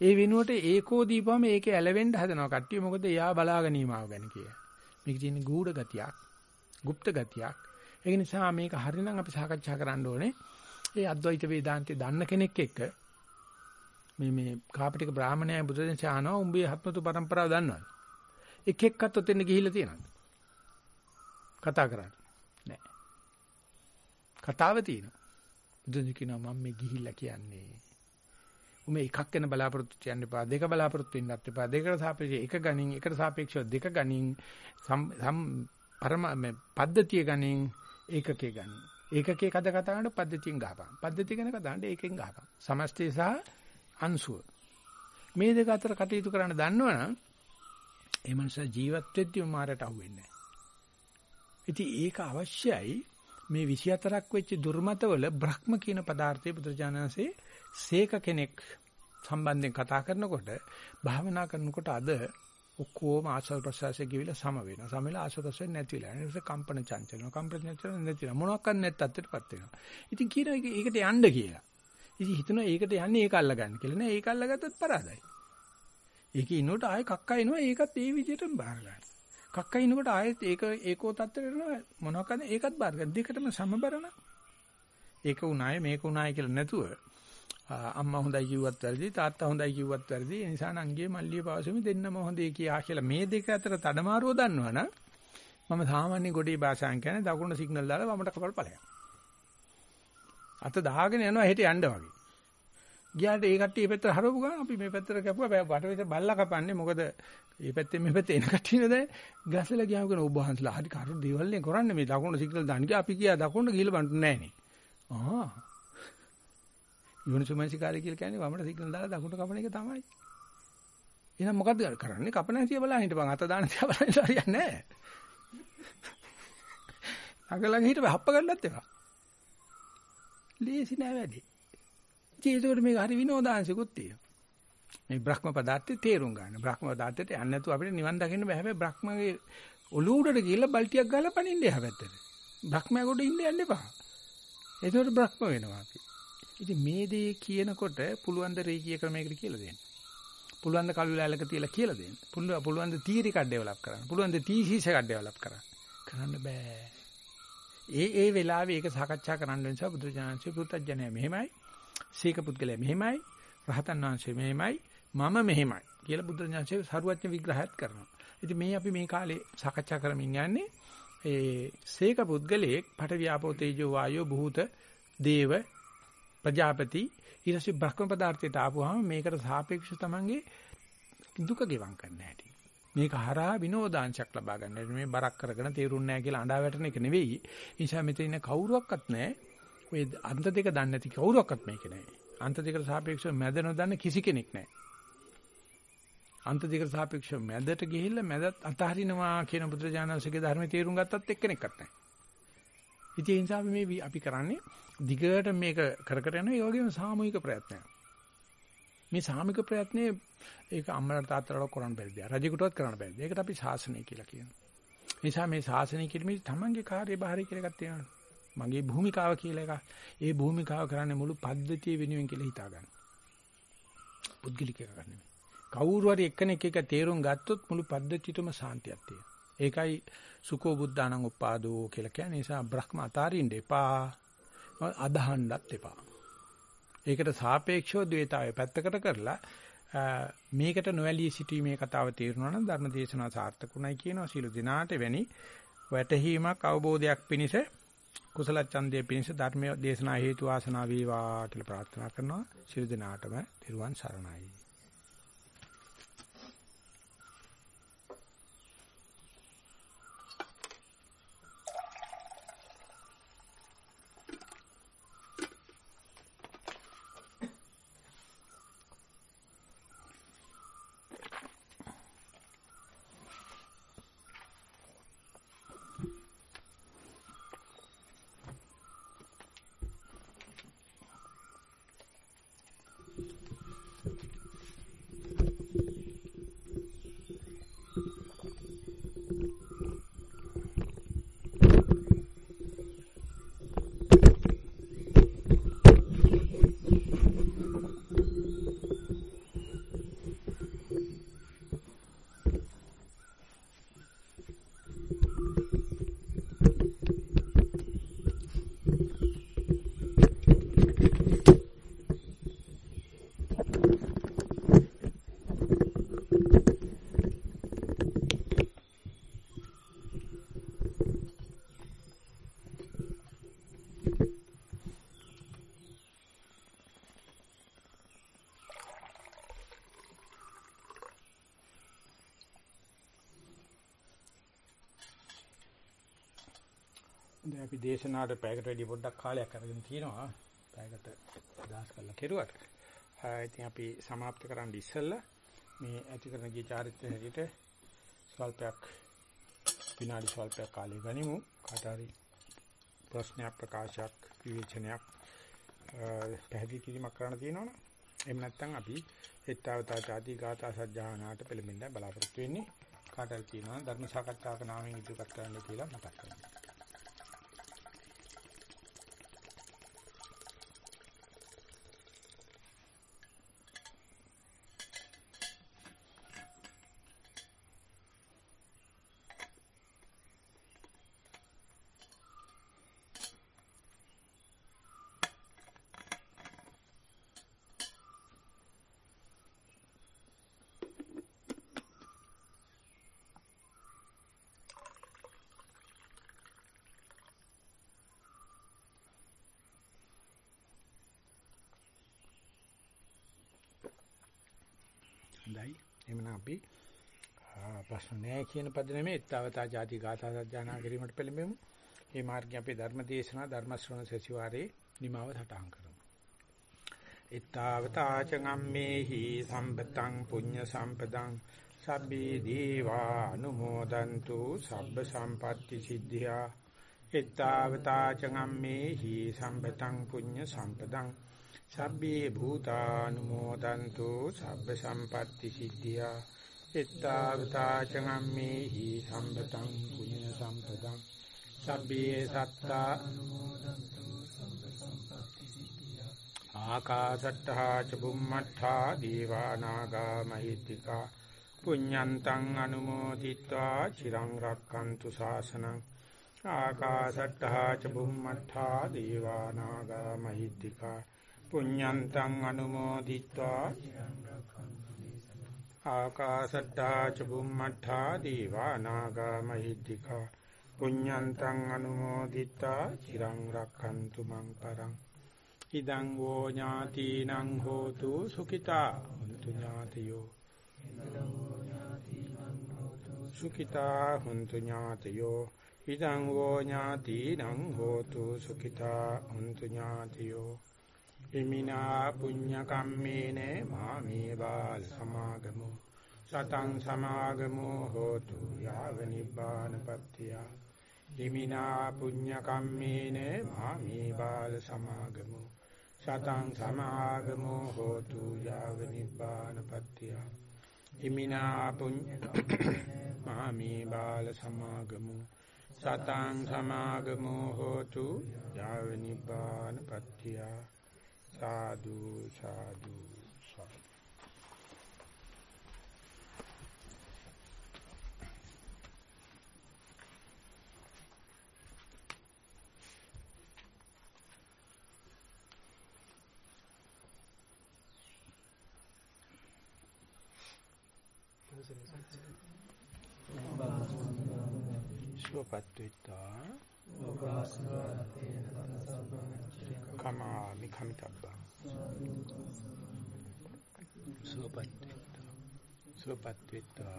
ඒ වෙනුවට ඒකෝ දීපම ඒකේ ඇලවෙන්න හදනවා කට්ටිය. මොකද එයා බලාගෙන ඉමාව ගැන කියලා. මේක තියෙන ගූඪ ගතියක්, গুপ্ত ගතියක්. ඒක නිසා මේක හරිනම් අපි සාකච්ඡා කරන්න ඕනේ. ඒ අද්වෛත වේදාන්තය දන්න කෙනෙක් එක්ක මේ මේ කාපටික බ්‍රාහමණයයි බුදුදෙන් ශානෝ උඹේ හත්මතු પરම්පරාව දන්නවද? එක එක්කත් ඔතෙන් ගිහිල්ලා තියෙනවද? කතා කරන්නේ නෑ. කතාව තියෙනවා. බුදුන් කියනවා මම මේ ගිහිල්ලා කියන්නේ. උඹ එකක් වෙන බලාපොරොත්තු කියන්න එපා. දෙක බලාපොරොත්තු වෙන්නත් එපා. දෙකට සාපේක්ෂව එක ගණින් එකට සාපේක්ෂව දෙක ගණින් සම් පරම මේ පද්ධතිය ගණින් ඒකකේ ගණින්. ඒකකේ කද කතා කරනකොට පද්ධතියෙන් ගහපන්. පද්ධතිය ගැන කතා කරනකොට ඒකෙන් ගහපන්. සමස්තය සහ අංශුව. මේ දෙක අතර කටයුතු කරන්න දන්නවනම් ඒ මනුස්සයා ජීවත් වෙද්දී මාරට අහුවෙන්නේ නැහැ. ඉතින් ඒක අවශ්‍යයි මේ 24ක් වෙච්ච දුර්මතවල බ්‍රහ්ම කියන පදාර්ථයේ පුත්‍රජානන්සේ සීක කෙනෙක් සම්බන්ධයෙන් කතා කරනකොට භාවනා කරනකොට අද ඔක්කොම ආශ්වාස ප්‍රශ්වාසය ගිවිලා සම වෙනවා. සම වෙලා ආශ්වාස ප්‍රශ්වාසය නැති වෙලා. ඊට පස්සේ කම්පන චංචල. කම්පන චංචල නැති වෙනවා. මොනවක් කරන්නේ නැත්ත් අත්‍යටපත් වෙනවා. ඉතින් කියනවා ඒකට යන්න කියලා. ඉතින් හිතනවා ඒකට යන්නේ ඒක අල්ලගන්න කියලා. නෑ ඒක අල්ලගත්තත් පරාදයි. ඒකේ ඉන්නකොට ආයෙ කක්ක එනවා ඒකත් ඒ විදිහටම බාර ගන්න. කක්ක ඉන්නකොට ආයෙත් ඒක ඒකෝ තත්ත්වයට එනවා මොනවාක්ද ඒකත් බාර ගන්න. දෙකටම සමබරන. ඒක උනාය මේක උනාය කියලා නැතුව අම්මා හොඳයි කිව්වත් වැරදි තාත්තා හොඳයි කිව්වත් වැරදි ඒ නිසා නංගියේ මල්ලියේ පාසෙමි දෙන්නම හොඳේ කියා කියලා මේ දෙක අතර තඩමාරුව දන්නවනම් මම සාමාන්‍ය ගොඩේ භාෂාවෙන් කියන්නේ දකුණ සිග්නල් දාලා වමට කපල් ඵලයක් අත දාගෙන යනවා හෙට යන්න වගේ. ගියාට ඒ කට්ටිය මේ පැත්තට හරවපු ගමන් අපි මේ පැත්තට කැපුවා. වටවිට බල්ලා කපන්නේ. මොකද මේ පැත්තෙන් මේ පැත්තේ එන කට්ටිය නේද ගසලා ගියාම කියන ඔබ වහන්සලා හරි කරු දේවල් නේ කරන්නේ. මේ දකුණ සිග්නල් දාන්න කියලා අපි කියා දකුණට ගිහලා බන්ට නැහනේ ආ. යෝනිසුමනසිකාරය කියලා කියන්නේ වමට සිග්නල් දාලා දකුණට කපන එක තමයි. එහෙනම් මොකද්ද කරන්නේ? කපන හැටි බලන්න හිටපන්. අත දාන තියා බලන්න හරියන්නේ නැහැ අගලඟ හිටපන්. හප්ප ගන්නත් එපා. ලේසි නෑ වැඩි ඉතින් ඒකට මේක හරි විනෝදාංශිකුත් තියෙනවා. මේ බ්‍රහ්ම පදාර්ථය තේරුම් ගන්න. බ්‍රහ්ම පදාර්ථයට යන්නේ නැතුව අපිට නිවන් දකින්න බෑ. හැබැයි බ්‍රහ්මගේ ඔලුව උඩට ගිහිල්ලා බල්ටියක් ගාලා පනින්න එහා පැත්තට. බ්‍රහ්මයා කොට ඉන්න යන්න එපා. ඒකට බ්‍රහ්ම වෙනවා අපි. ඉතින් මේ දේ කියනකොට පුළුවන් ද රේකී ක්‍රමයකට කියලා දෙන්න. පුළුවන් ද කළු ලෑල්ලක තියලා කියලා දෙන්න. පුළුවන් පුළුවන් ද තීරි එකක් ඩෙවලොප් කරන්න. පුළුවන් ද තීසීස් එකක් ඩෙවලොප් කරන්න. කරන්න බෑ. ඒ ඒ වෙලාවේ ඒක සාකච්ඡා කරන්න නිසා බුදුජානක පුත්‍ත්ජනය මෙහෙමයි සීක පුද්ගලයා මෙහෙමයි, රහතන් වහන්සේ මෙහෙමයි, මම මෙහෙමයි කියලා බුදුරජාණන්සේ සරුවච්ච විග්‍රහයත් කරනවා. ඉතින් මේ අපි මේ කාලේ සාකච්ඡා කරමින් යන්නේ ඒ සීක පුද්ගලයේ පට ව්‍යාපෝ තේජෝ වායෝ භූත දේව ප්‍රජාපති ඊටසේ බ්‍රහ්ම පදාර්ථයට ආපුවාම මේකට සාපේක්ෂව තමන්ගේ දුක ගෙවම් කරන්න හැටි. මේක හරහා විනෝදාංශයක් ලබා ගන්න. මේ බරක් කරගෙන තේරුන්නේ නැහැ කියලා අඬා වැටෙන එක නෙවෙයි. ඒ නිසා මෙතන ඉන්න කවුරුවක්වත් නැහැ. ඔය අන්ත දෙක දන්නේ නැති කවුරක්වත් මේකේ නැහැ. අන්ත දෙකට සාපේක්ෂව මැද නොදන්න කිසි කෙනෙක් නැහැ. අන්ත දෙකට සාපේක්ෂව මැදට ගිහිල්ලා මැදත් අතහරිනවා කියන බුදුරජාණන්සේගේ ධර්මයේ තේරුම් ගත්තත් එක්කෙනෙක්වත් නැහැ. ඉතින් ඒ නිසා මේ අපි කරන්නේ දිගට මේක කර කර යන ඒ වගේම සාමූහික ප්‍රයත්නයක්. මේ සාමික ප්‍රයත්නේ ඒක අම්මලා තාත්තලාට කරන්න බැරි දෙයක්. රජෙකුටවත් කරන්න බැරි. ඒකට අපි ශාසනය කියලා කියනවා. නිසා මේ ශාසනය කිරීමේ තමන්ගේ කාර්යභාරය කියලා එකක් තියෙනවා. මගේ භූමිකාව කියලා එකක්. ඒ භූමිකාව කරන්නේ මුළු පද්ධතිය වෙනුවෙන් කියලා හිතා ගන්න. පුද්ගලික එකක් නෙමෙයි. කවුරු හරි එක්කෙනෙක් එක තේරුම් ගත්තොත් මුළු පද්ධතියටම සාන්තියක් තියෙනවා. ඒකයි සුකෝ බුද්ධානං උපාදෝ කියලා කියන්නේ. නිසා බ්‍රහ්ම අතාරින්න එපා. අදහන්නත් එපා. ඒකට සාපේක්ෂව ද්වේතාවය පැත්තකට කරලා මේකට නොඇලී සිටීමේ කතාව තේරුණා නම් ධර්ම දේශනාව සාර්ථකුණයි කියනවා. සීල දිනාට වෙනි වැටහීමක් අවබෝධයක් පිණිස කුසල ඡන්දයේ පිණිස ධර්මයේ දේශනා හේතු වාසනා වේවා කියලා ප්‍රාර්ථනා කරනවා. සියලු දෙනාටම තෙරුවන් සරණයි. දැන් අපි දේශනාවට පැයකට වැඩි පොඩ්ඩක් කාලයක් අරගෙන තිනවා. පැයකට අදහස් කරලා කෙරුවට. ඉතින් අපි સમાપ્ત කරන්න ඉස්සෙල්ලා මේ ඇති කරන ගිය චාරිත්‍ර හැටියට ස්වල්පයක් විනාඩි ස්වල්පයක් කාලය ගනිමු. කාට හරි ප්‍රශ්නයක් ප්‍රකාශයක් විවේචනයක් පැහැදිලි කිරීමක් කරන්න තියෙනවනේ. එහෙම නැත්නම් අපි එත්තවතා ආදී ගාථා සජ්ජානාට පෙළඹෙන්න බලාපොරොත්තු වෙන්නේ. කාට හරි තියෙනවා ධර්ම සාකච්ඡාවක නාමයෙන් ඉදිරිපත් කරන්න කියලා මතක් කරගන්න. නැහැ කියන පද නෙමෙයි ඊත්තාවතා ಜಾති ගාථා සජ්ජානා කිරීමට පෙළඹෙමු. මේ මාර්ගය අපේ ධර්ම දේශනා ධර්ම ශ්‍රවණ සතිවාරේ නිමාව සටහන් කරමු. ඊත්තාවතා චගම්මේහි සම්පතං පුඤ්ඤ සම්පදං සබ්බේ දීවා අනුමෝදන්තු සබ්බ සම්පatti සිද්ධියා ඊත්තාවතා චගම්මේහි සම්පතං පුඤ්ඤ සම්පදං සබ්බේ භූතානුමෝදන්තු සබ්බ සම්පatti සිද්ධියා ඊත්තාවතා චගම්මේහි සම්පතං පුඤ්ඤ සම්පදං සබ්බේ සත්තා ආකාශට්ටා ච බුම්මට්ටා දීවා නාග මහිත්‍තිකා පුඤ්ඤන්තං අනුමෝදිත්වා චිරං රක්칸තු ශාසනං ආකාශට්ටා ච බුම්මට්ටා දීවා නාග මහිත්‍තිකා පුඤ්ඤන්තං අනුමෝදිත්වා ආකාශට්ටා ච බුම්මට්ටා දීවා නාග මහිත්‍තිකා පුඤ්ඤන්තං අනුමෝදිතා චිරං රක්칸තු මං පරං ඉදං වෝ ඥාතිනං හෝතු සුඛිතා හුන්තු ඥාතියෝ සුඛිතා හුන්තු ඥාතියෝ ඉදං වෝ ඥාතිනං හෝතු සුඛිතා හුන්තු ඥාතියෝ ඉමිනා පුඤ්ඤ කම්මේන මාමේ බාල සමාගමෝ। සතං සමාගමෝ හෝතු යාව නිබ්බානපත්තියා හිමිනා පුඤ්ඤ කම්මේන මාමේ බාල සමාගමු। සතං සමාගමෝ හෝතු යාව නිබ්බානපත්තිය හිමිනා පුඤ්ඤ මාමේ බාල සමාගමු। සතං සමාගමෝ හෝතු යාව නිබ්බානපත්තිය සාදු සාදු සුවපත් වෙත්තා කමාමි කමිතබ්බා සුවපත් වෙත්තා සුවපත් වෙත්තා